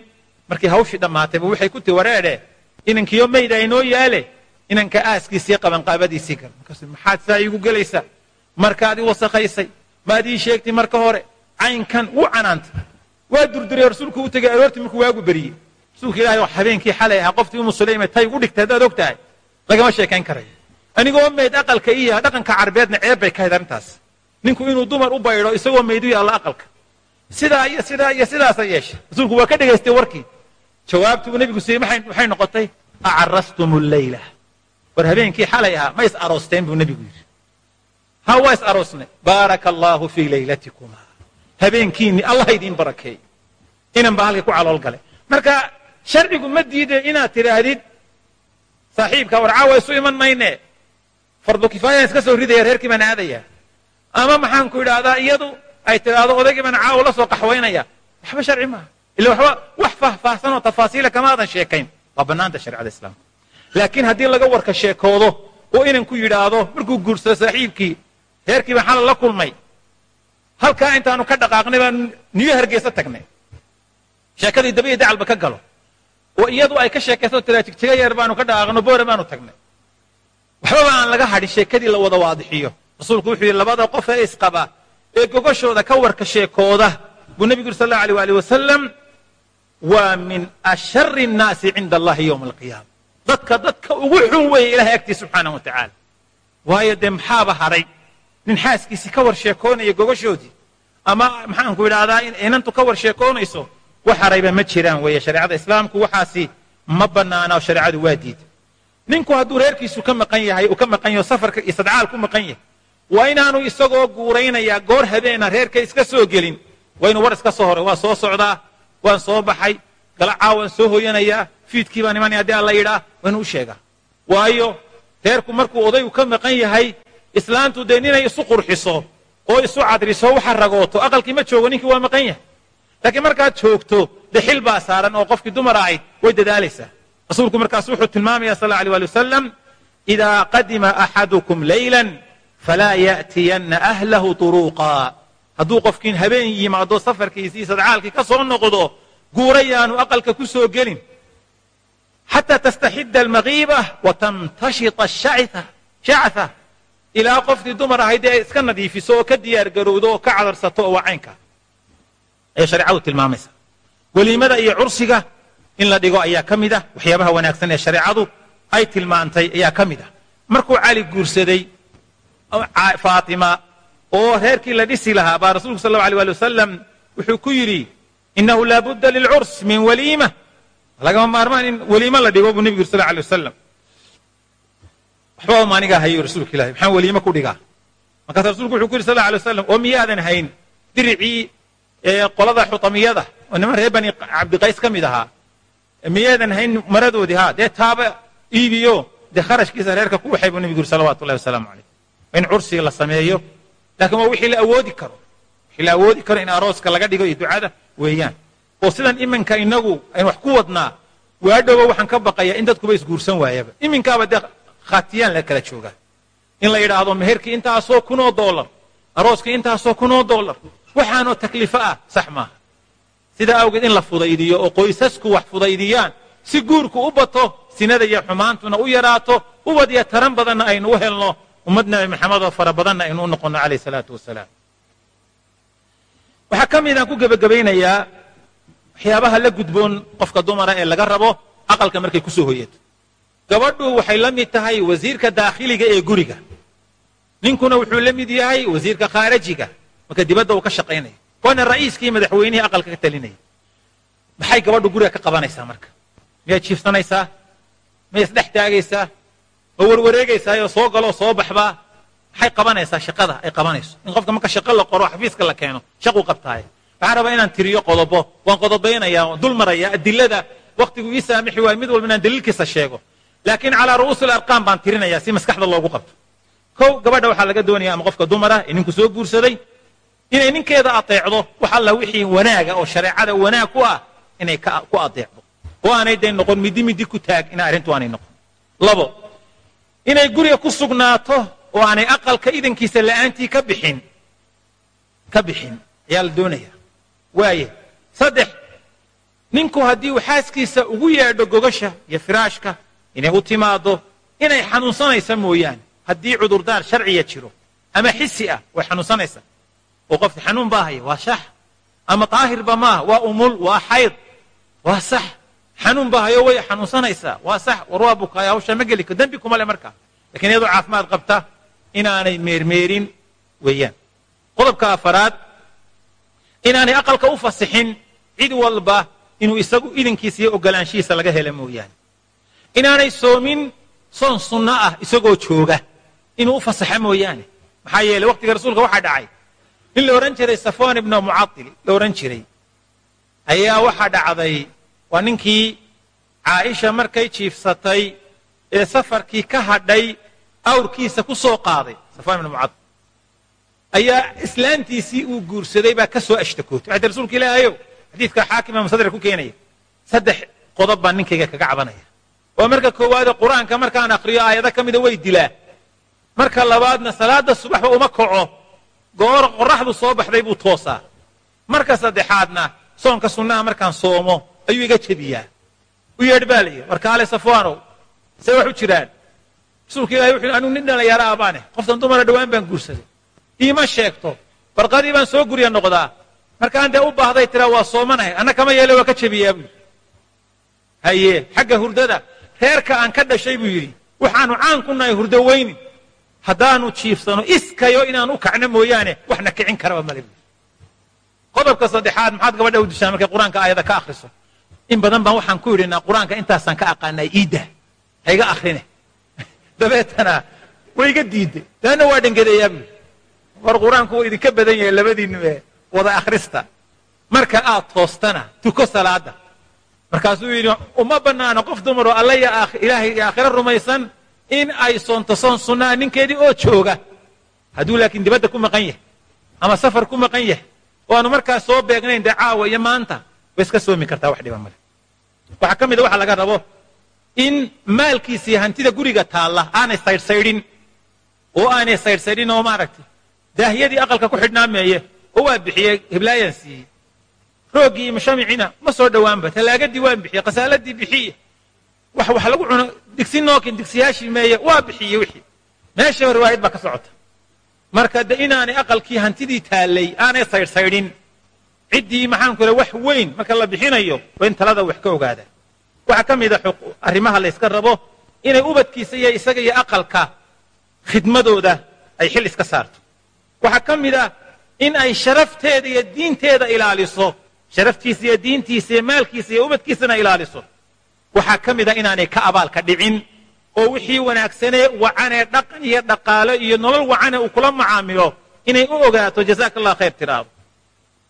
Markii hawshii dhammaatayba waxay ku tii wareedhe inankiioo mayda inoo yaale inanka aaskiisii qabanqaabadiisii gal markaasu maxaad saa iigu gelaysaa? Markaad i wasakhaysay? Maad ii sheegtay marka hore caynkan wuu canaantay. Waa durduray rasuulku u tegay aroortii markuu waagu beriyey rasuulka ilahay wax habeenkii xalay ahaa qoftii umu sulaymay tay ugu dhigtay haddaad og tahay lagama sheekayn karayo anigoo mayd aqalka iyo dhaqanka carbeedna ceeb bay ka hayd arrintaas. Ninku inuu dumar u baydho isagoo maydu yaalla aqalka sidaa iyo sidaa iyo sidaasa yeeshay rasuulku waa ka dhegaystay warkii jawaabtii uu nebigu siiyey maxay noqotay? Acarastum leyla war habeenkii xalay ahaa ma is aroosteen buu nebigu yidhi. Ha waa is aroosnay. Baaraka allaahu fii laylatikuma habeenkiinni allah idiin barakeey inan baa halkay ku calool galay. Marka sharcigu ma diide inaad tidhaahdid saaxiibka war caawa isu iman mayne. Fardu kifaayaan iska soo ridaya reerkii baan aadaya ama maxaan ku idhaahdaa iyadu ay tidhaahdo odaygii baan caawa la soo qaxwaynaya. Waxba sharci maaha. Ila waxba wax faahfaahsan oo tafaasiila kama aadan sheekayn. Waa bannaanta sharecada islaamka laakiin haddii laga warka sheekoodo oo inan ku yidhaahdo markuu guursado saaxiibkii reerkii baan xalal la kulmay. Halkaa intaanu ka dhaqaaqnay baanu niyo hargeysa tagnay. Sheekadii daba iyo dacalba ka galo. Oo iyadu ay ka sheekayso tiraa jigjiga yar baanu ka dhaqaaqno boore baanu tagnay. Waxbaba aan laga hadhin sheekadii la wada waadixiyo. Rasuulku wuxuu yidhi labada qof ee isqaba ee gogoshooda ka warka sheekooda buu nebigu yuri sal allahu alيh wali wasalam waa min ashari الnaasi cinda allahi ywma alqiyaama dadka dadka ugu xun weeye ilahay agtiis subxaanah wa tacaala waayo dee maxaaba hadhay nin xaaskiisii ka war sheekoonaya gogoshoodii ama maxaanku idhaahdaa in inantu ka war sheekoonayso wax hadhayba ma jiraan weeye shareecada islaamku waxaasi ma bannaana oo shareecadu waa diida ninku hadduu reerkiisu ka maqan yahay uu ka maqan yaho safarka iyo sadcaal ku maqan yahay waa inaanu isagoo guuraynayaa goor habeena reerka iska soo gelin. Waa inuu war iska soo horay waa soo socdaa waan soo baxay galacaa waan soo hoyanayaa fiidkii baan imanaya haddii alla yidhaa waa u sheegaa. Waayo reerku markuu odaygu ka maqan yahay islaantu dee ninay isu qurxiso oo isu cadriso waxa ragooto aqalkii ma joogo ninkii waa maqan yahay. Laakiin markaad joogto dee xil baa saaran oo qofkii dumar ahayd way dadaalaysaa. Rasuulku markaas wuxuu tilmaamaya sal alay wasalam idaa qadima axadukum laylan falaa ya'tiyanna ahlahu turuuqa hadduu qofkiin habeen yimaado safarkiisii sadcaalkii ka soo noqdo guurayaanu aqalka ku soo gelin xataa tastaxida almagiiba wa tamtashita shactha ilaa qofkii dumar ahayd ee iska nadiifiso oo ka diyaar garowdo oo ka cadarsato oo waa caynka ayay shareecadu tilmaamaysa weliimada iyo cursiga in la dhigo ayaa ka mid ah waxyaabaha wanaagsan ee shareecadu ay tilmaantay ayaa ah markuu cali guursaday faatima oo reerkii la dhisi lahaa baa rasulku sal alay ali wasalam wuxuu ku yidhi inahu laabudda lilcurs min waliima. Lagama maarmaan in weliimo la dhigo buu nebigu yiri sal alay wasalam waxba anigaa hayo rasuulka ilahi maxaan weliimo ku dhigaa? Markaas rasulku wuxuu ku yidhi sal alay wasalam oo miyaadan hayn diricii qolada xutamiyada oo niman reer bani cabdiqays ka mid ahaa miyaadan hayn maradoodii ha dee taaba iibiyo dee kharashkiisa reerka ku waxay buu nebigu yiri salawatu wasalaamu calayh in cursiga la sameeyo laakiin waa wixii la awoodi karo. Wixii la awoodi karo in arooska laga dhigo iyo ducada weeyaan. Oo sidan iminka inagu aynu wax ku wadnaa waadhowa waxaan ka baqayaa in dadkuba isguursan waayaba. Iminkaaba dee khatiyaan la kala joogaa. In la yidhaahdo meherkii intaasoo kunoo dollar arooskii intaasoo kunoo dollar waxaanoo taklifo ah sax maaha. Sidaa awgeed in la fudaydiyo oo qoysasku wax fudaydiyaan si guurku u bato sinada iyo xumaantuna u yaraato ubad iyo taran badanna aynu u helno ummad nabi maxamed oo fara badanna aynu u noqonno calayh salaatu wasalaam waxaa ka midaan ku gebagabaynayaa waxyaabaha la gudboon qofka dumara ee laga rabo aqalka markay ku soo hoyato gabadhu waxay la mid tahay wasiirka daakhiliga ee guriga. Ninkuna wuxuu la mid yahay wasiirka khaarajiga. Marka dibadda uu ka shaqaynaya waana ra'iiskii madaxweynihii aqalka ka talinaya. Maxay gabadhu guriga ka qabanaysaa marka? Miyaad jiifsanaysaa? Miyay isdhex taagaysaa ma warwareegaysaayoo soo galoo soo baxbaa maxay qabanaysaa shaqada? ay qabanayso. In qofka marka shaqo la qoro xafiiska la keeno shaquu qabtaaye waxaan rabaa inaan tiriyo qodobo waan qodobaynaya waan adilada waktigu ii saamixi waayo mid walba inaan daliilkiisa sheego. Laakiin calaa ru'uusil arqaam baan tirinaya si maskaxda loogu qabto. Kow gabadha waxaa laga doonaya ama qofka dumara ninku soo guursaday inay ninkeeda ateecdo wax wixii wanaaga oo shareecada wanaag ku ah inay ku adeecdo. Oo aanay day noqon midi midi ku taag ina arrintu aanay noqon. Labo inay guriga ku sugnaato oo aanay aqalka idankiisa la'aantii ka bixin. Ka bixin. Ayaa la doonaya. Waaye saddex ninku haddii uu xaaskiisa ugu yeedho gogasha iyo firaashka inay u timaaddo inay xanuunsanaysa mooyaane haddii cudurdaar sharciya jiro ama xisi ah way xanuunsanaysaa oo qofka xanuun baa haya waa shax. Ama daahirba maaha waa umul waa xayd waa sax xanuun baa hayo way xanuunsanaysaa waa sax war waa bukaaya hawsha ma geli karo dembi kuma le markaa lakiin iyadoo caafimaad qabta inaanay meermeerin weeyaan. Qodobka afaraad inaanay aqalka u fasixin cid walba inuu isagu idinkiisa iyo ogolaanshihiisa laga hela mooyaane. Inaanay soomin soon sunno ah isagoo jooga inuu u fasaxa mooyaane. Maxaa yeeley waqtiga rasuulka waxaa dhacay. Nin la odhan jiray safwan ibna mucail la odhan jiray ayaa waxaa dhacday waa ninkii caaisha markay jiifsatay ee safarkii ka hadhay awrkiisa ku soo qaaday safwan ibna mucail ayaa islaantiisii uu guursaday baa ka soo ashtakootay. Waxay tii rasuulka ilaahayow xadiidka xaakim ama sadra ku keenaya saddex qodob baan ninkayga kaga cabanaya. Oo marka koowaade qur'aanka markaan akriyo aayado ka mida way dilaa marka labaadna salaada subaxba uma kaco goor qoraxdu soo baxday buu toosaa. Marka saddexaadna soonka sunnaha markaan soomo ayuu iga jebiyaa. U yeedh baa layidhi warkaale safwaanow see wax u jiraan. Rasuulka ilahi anigu nin dhallinyaro ah baane qoftan dumara dhowaan baan guursaday. Iima sheegto barqadii baan soo gurya noqdaa. Markaan dee u baahday tiraa waa soomanahay. Anna kama yeele waa ka jebiyaa buu yidhi. Haye xagga hurdada reerka aan ka dhashay buu yidhi waxaanu caan ku nahay hurdo weyni. Haddaanu jiifsano iskayo inaan u kacno mooyaane waxna kicin karaba male qodobka saddexaad maxaad gabadha u dishaan markay qur'aanka aayada ka akhriso in badan baan waxaan ku yidhinaa qur'aanka intaasaan ka aqaanaa iidda ha iga akhrine. Dabeetana way iga diidday daana waa dhangadeeyaa war qur'aanku wuu idinka badan yahay labadiinu ee wada akhrista. Marka aad toostana tuko salaada markaasuu yidhi uma bannaano qof dumaroo alla ilaahay iyo aakhiro rumaysan in ay soonto soon sunnaa ninkeedii oo jooga. Hadduu laakiin dibadda ku maqan yahay ama safar ku maqan yahay oo aanu markaa soo beegnayn dee caawa iyo maanta way iska soomi kartaa wax dhiba male waxaa ka mida waxa laga rabo in maalkiisii hantida guriga taalla aanay saydhsaydhin. Oo aanay saydhsaydhin oo maaragtay daahiyadii aqalka ku xidhnaa meeye oo waa bixiyey hiblaayaan siiyey rooggii iyo mashamicina ma soo dhowaanba talaagadii waan bixiyey khasaaladii bixiye wax wax lagu cuno digsi nookin digsiyaashii meeye waa bixiyey wixii. Meeshaba riwaayad baa ka socota. Marka de inaanay aqalkii hantidii taallay aanay saydhsaydhin ciddii maxaanku ira wax weyn marka la bixinayo waa in talada wax ka ogaada. Waxaa ka mida arrimaha la yska rabo inay ubadkiisa iyo isaga iyo aqalka khidmadooda ay xil iska saarto. Waxaa ka mid a in ay sharafteeda iyo diinteeda ilaaliso sharaftiisa iyo diintiisa iyo maalkiisa iyo ubadkiisana ilaaliso. Waxaa ka mid a inaanay ka abaalka dhicin oo wixii wanaagsanee wacanee dhaqan iyo dhaqaalo iyo nolol wacane uu kula macaamilo inay u ogaato jazaaka allah khayr tiraado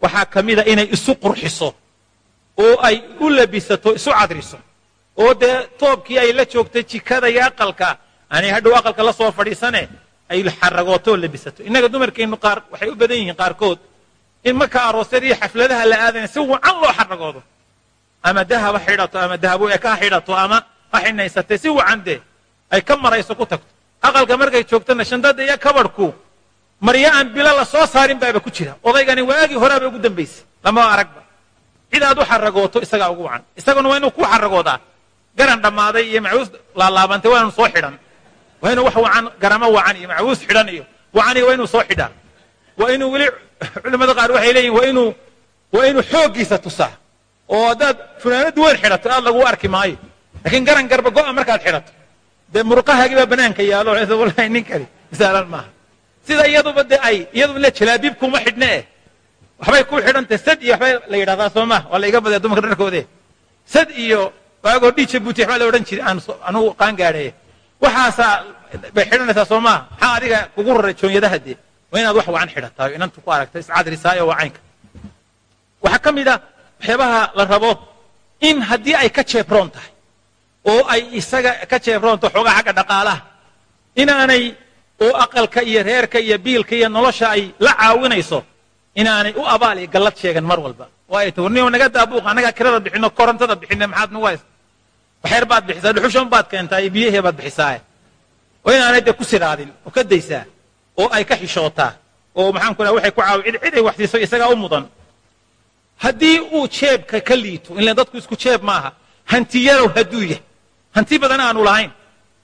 waxaa ka mida inay isu qurxiso oo ay u labisato isu cadriso. Oo dee toobkii ay la joogtay jikada iyo aqalka aanay hadhow aqalka la soo fadhiisane ay xaragooto oo labisato. Innaga dumarkeennu qaar waxay u badan yihiin qaarkood in marka aroosyada iyo xafladaha la aadana si wacan loo xaragoodo. Ama dahaba xidhato ama dahabo ee xidhato ama ha si wacan dee ay ka marayso ku tagto. Aqalka markay joogtana shandada iyo kabadhku maryo aan bilo la soo saarin baaba ku jira. Odaygani waagii horaaba ugu dambaysay. Lama aragba. Cid u xaragooto isagaa ugu wacan. Isaguna waa ku xaragoodaa. Garan dhammaaday iyo macuus laalaabantay waa inu soo xidhan. Waa wax wacan garamo wacan iyo macuus xidhan iyo wacaniyo waa inuu soo xidhaa. Waa inuu weli culimmada qaar waxay leeyihiin waa inuu waa inuu xooggiisa tusaa. Oo haddaad funaanad weyn xidhato aad lagu arki maayo. Laakiin garan garba go'a markaad xidhato. Dee muruqahaagii baa banaanka yaalo ninkani misaalan maaha sida iyaduba dee ay iyaduba le jalaabiib kuma xidhne. Eh waxbay ku xidhantahy sad iyo waxbay la yidhahdaa soo maha waa la iga dumarka dharkoode. Sad iyo waagoo dhiija buuti waxbaa la odhan jiray anugu qaan gaadheye waxaasaa bay xidhanaysaa soo maha maxaa adiga kugu raray joonyadaha dee? Waa inaad wax wacan xidhataayo inantu ku aragta iscadrisaayo wacaynka. Waxaa ka mid a waxyaabaha la rabo in haddii ay ka jeebroon tahay oo ay isaga ka jeebroonto xoogaa xagga dhaqaalaha inaanay oo aqalka iyo reerka iyo biilka iyo nolosha ay la caawinayso inaanay u abaal iyo gallad sheegan mar walba. Warnimo naga daabuuq annagaa kirada bixino korontada bixine maxaad nagu waxyar baad bixisaa dhuxushan baad keentaa iyo biyahee baad bixisaaye. Oo inaanay dee ku siraadin oo ka daysaa oo ay ka xishootaa oo maxaan ku waxay ku caawi cid cid ay isagaa u mudan. Haddii uu jeebka ka liito ilan dadku isku jeeb maaha hanti yarow hadduu yahay. Hanti badan aanu lahayn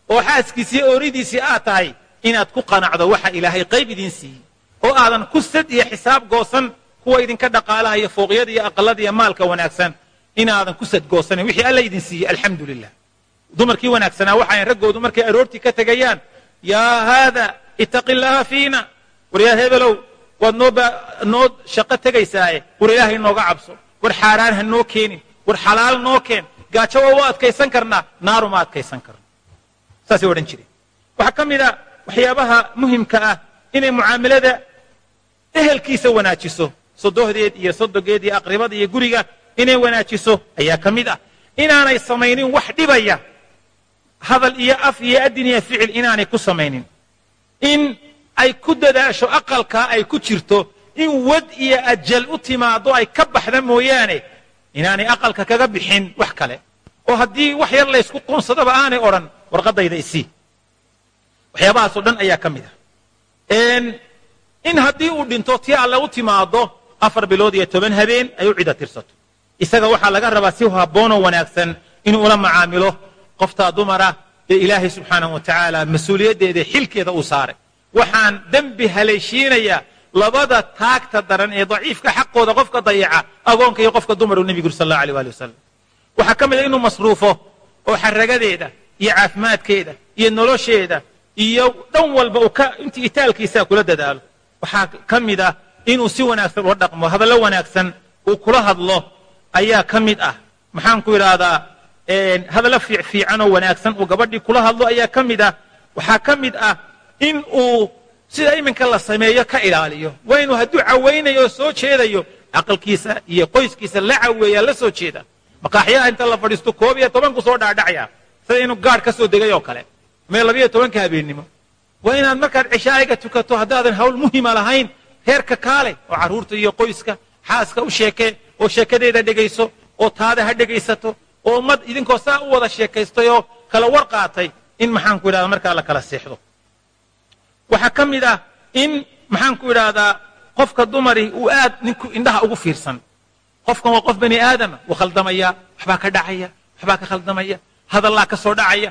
oo xaaskiisii ooridiisii aad tahay inaad ku qanacdo waxa ilaahay qayb idin siiyey oo aadan ku sad iyo xisaab goosan kuwa idinka dhaqaalaha iyo fooqyada iyo aqalada iyo maalka wanaagsan inaadan ku sad goosanin. Wixii alla idin siiyey alxamdu lilah dumarkii wanaagsanaa waxay raggoodu markay aroortii ka tegayaan yaa haada ittaqi llaha fiina. War yaa hebelow waad noo shaqo tegaysaaye. War ilaahay nooga cabso. War xaaraan ha noo keenin. War xalaal noo keen. Gaajo waa adkaysan karnaa naaru ma adkaysan karno. Saasay odhan jireen. Waxaa ka mid a waxyaabaha muhimka ah inay mucaamalada ehelkiisa wanaajiso. Sodohdeed iyo sodogeed iyo aqribada iyo guriga inay wanaajiso ayaa ka mid ah. Inaanay samaynin wax dhibaya. Hadal iyo af iyo adin iyo ficil inaanay ku samaynin. In ay ku dadaasho aqalkaa ay ku jirto. In wad iyo ajal u timaado ay ka baxda mooyaane. Inaanay aqalka kaga bixin wax kale. Oo haddii wax yar laysku qoonsadaba aanay odhan warqadayda isii waxyaabahaasoo dhan ayaa ka mid ah. In haddii uu dhinto tii alle u timaado afar bilood iyo toban habeen ay u cida tirsato. Isaga waxaa laga rabaa si habboonoo wanaagsan inuu ula macaamilo qoftaa dumara ee ilaahay subxaanahu wa tacaala mas'uuliyaddeeda xilkeeda uu saaray waxaan dembi haleeshiinaya labada taagta daran ee daciifka xaqooda qofka dayaca agoonka iyo qofka dumar uu nebigu sal allahu alيh wali wasalam waxaa ka mid a inuu masruufo oo xaragadeeda iyo caafimaadkeeda iyo nolosheeda iyo dhan walba intii itaalkiisaa kula dadaalo. Waxaa ka mid ah inuu si wanaagsan ula dhaqmo hadallo wanaagsan uu kula hadlo ayaa ka mid ah. Maxaan ku idhaahdaa hadallo fiican oo wanaagsan uu gabadhii kula hadlo ayaa ka mid ah. Waxaa ka mid ah in uu sida iminka la sameeyo ka ilaaliyo. Waa inuu hadduu cawaynayo oo soo jeedayo aqalkiisa iyo qoyskiisa la caweeyaa la soo jeeda. Maqaaxyaha inta la fadhiisto koob iyo tobanku soo dhaadhacaya sida inuu gaadh ka soo degay oo kale mee labayo tobanka habeennimo. Waa inaad markaad cishaa'iga tukato haddaadan hawl muhima lahayn heerka kaale oo carruurta iyo qoyska xaaska u sheekee oo sheekadeeda dhegayso oo taada ha dhegaysato oo ummad idinkoo saa u wada sheekaystay oo kala war qaatay in maxaanku idhahdaa markaa la kala seexdo. Waxaa ka mid ah in maxaanku idhaahdaa qofka dumari uu aad ninku indhaha ugu fiirsan. Qofkan waa qof bani aadama wuu khaldamaya waxbaa ka dhacaya waxbaa ka khaldamaya hadallaa ka soo dhacaya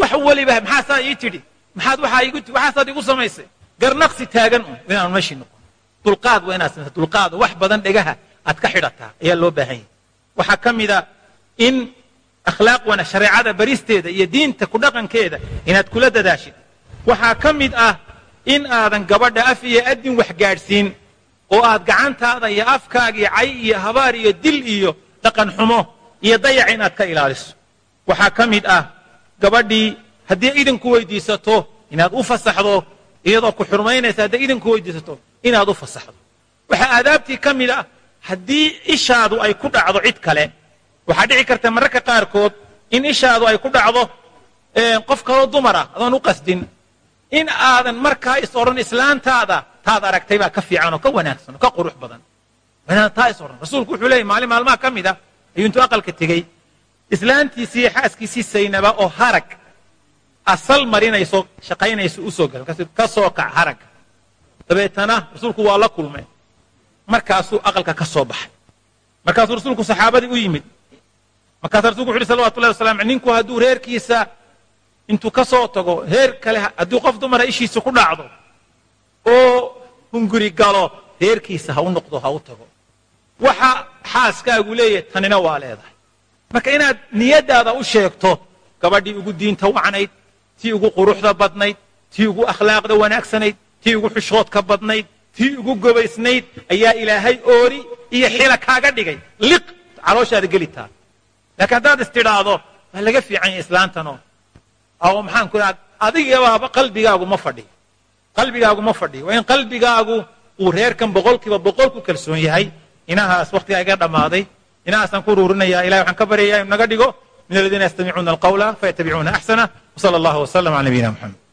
wax weliba maxaasaa ii tidhi? Maxaad waxaasaad igu samaysay? Garnaqsi taagan un inaanu meeshii noqon. Dulqaad waa inaad sameysa dulqaad wax badan dhegaha aad ka xidhataa ayaa loo baahan yahay. Waxaa ka mid a in akhlaaq wana shareecada baristeeda iyo diinta ku dhaqankeeda inaad kula dadaashid waxaa ka mid ah in aadan gabadha af iyo adin wax gaadhsiin oo aad gacantaada iyo afkaaga cay iyo habaar iyo dil iyo dhaqan xumo iyo dayac inaad ka ilaaliso. Waxaa ka mid ah gabadhii haddii idinku weydiisato inaad u fasaxdo iyadoo ku xurmaynaysa hadday idinku weydiisato inaad u fasaxdo. Waxaa aadaabtii ka mid ah haddii ishaadu ay ku dhacdo cid kale waxaa dhici karta mararka qaarkood in ishaadu ay ku dhacdo qof kaloo dumar adoon u qasdin. In aadan markaa is odhan islaantaada taad aragtay baa ka fiican oo ka wanaagsan oo ka qurux badan. Taa is odhan. Rasuulku wuxuu leeyay maalin maalmaha ka mid ah ayuu intuu aqalka tegey islaantiisii iyo xaaskiisii saynaba oo harag asal marinayso shaqaynayso u soo gal. Ka soo kac haragga dabeetana rasuulku waa la kulmay. Markaasuu aqalka ka soo baxay. Markaasuu rasuulku saxaabadii u yimid. Markaasa rasulku wuxu uhi salawatu llahi wasalam ninku hadduu reerkiisa intuu ka soo tago reer kale hadduu qof dumara ishiisa ku dhacdo oo hunguri galo reerkiisa ha u noqdo ha u tago. Waxa xaaskaagu leeyahay tanina waa leedahay marka inaad niyaddaada u sheegto gabadhii ugu diinta wacnayd tii ugu quruxda badnayd tii ugu akhlaaqda wanaagsanayd tii ugu xushoodka badnayd tii ugu gobaysnayd ayaa ilaahay oori iyo xila kaaga dhigay. Liq calooshaada gelitaa laakiin haddaad istidhaahdo waa laga fiican yahay islaantanoo oo maxaan ku idhaha adigabaaba qalbigaagu ma fadhiyo qalbigaagu ma fadhiyo waa in qalbigaagu uu reerkan boqolkiiba boqol ku kalsoon yahay inahaas wakhtigaa iga dhammaaday inahaasaan ku ururinaya ilahay waxaan ka baryayaa inu naga dhigo min aladiina yastamicuuna alqawla fayatabicuuna axsana wsala allahu wasalam cala nabiyina moxamed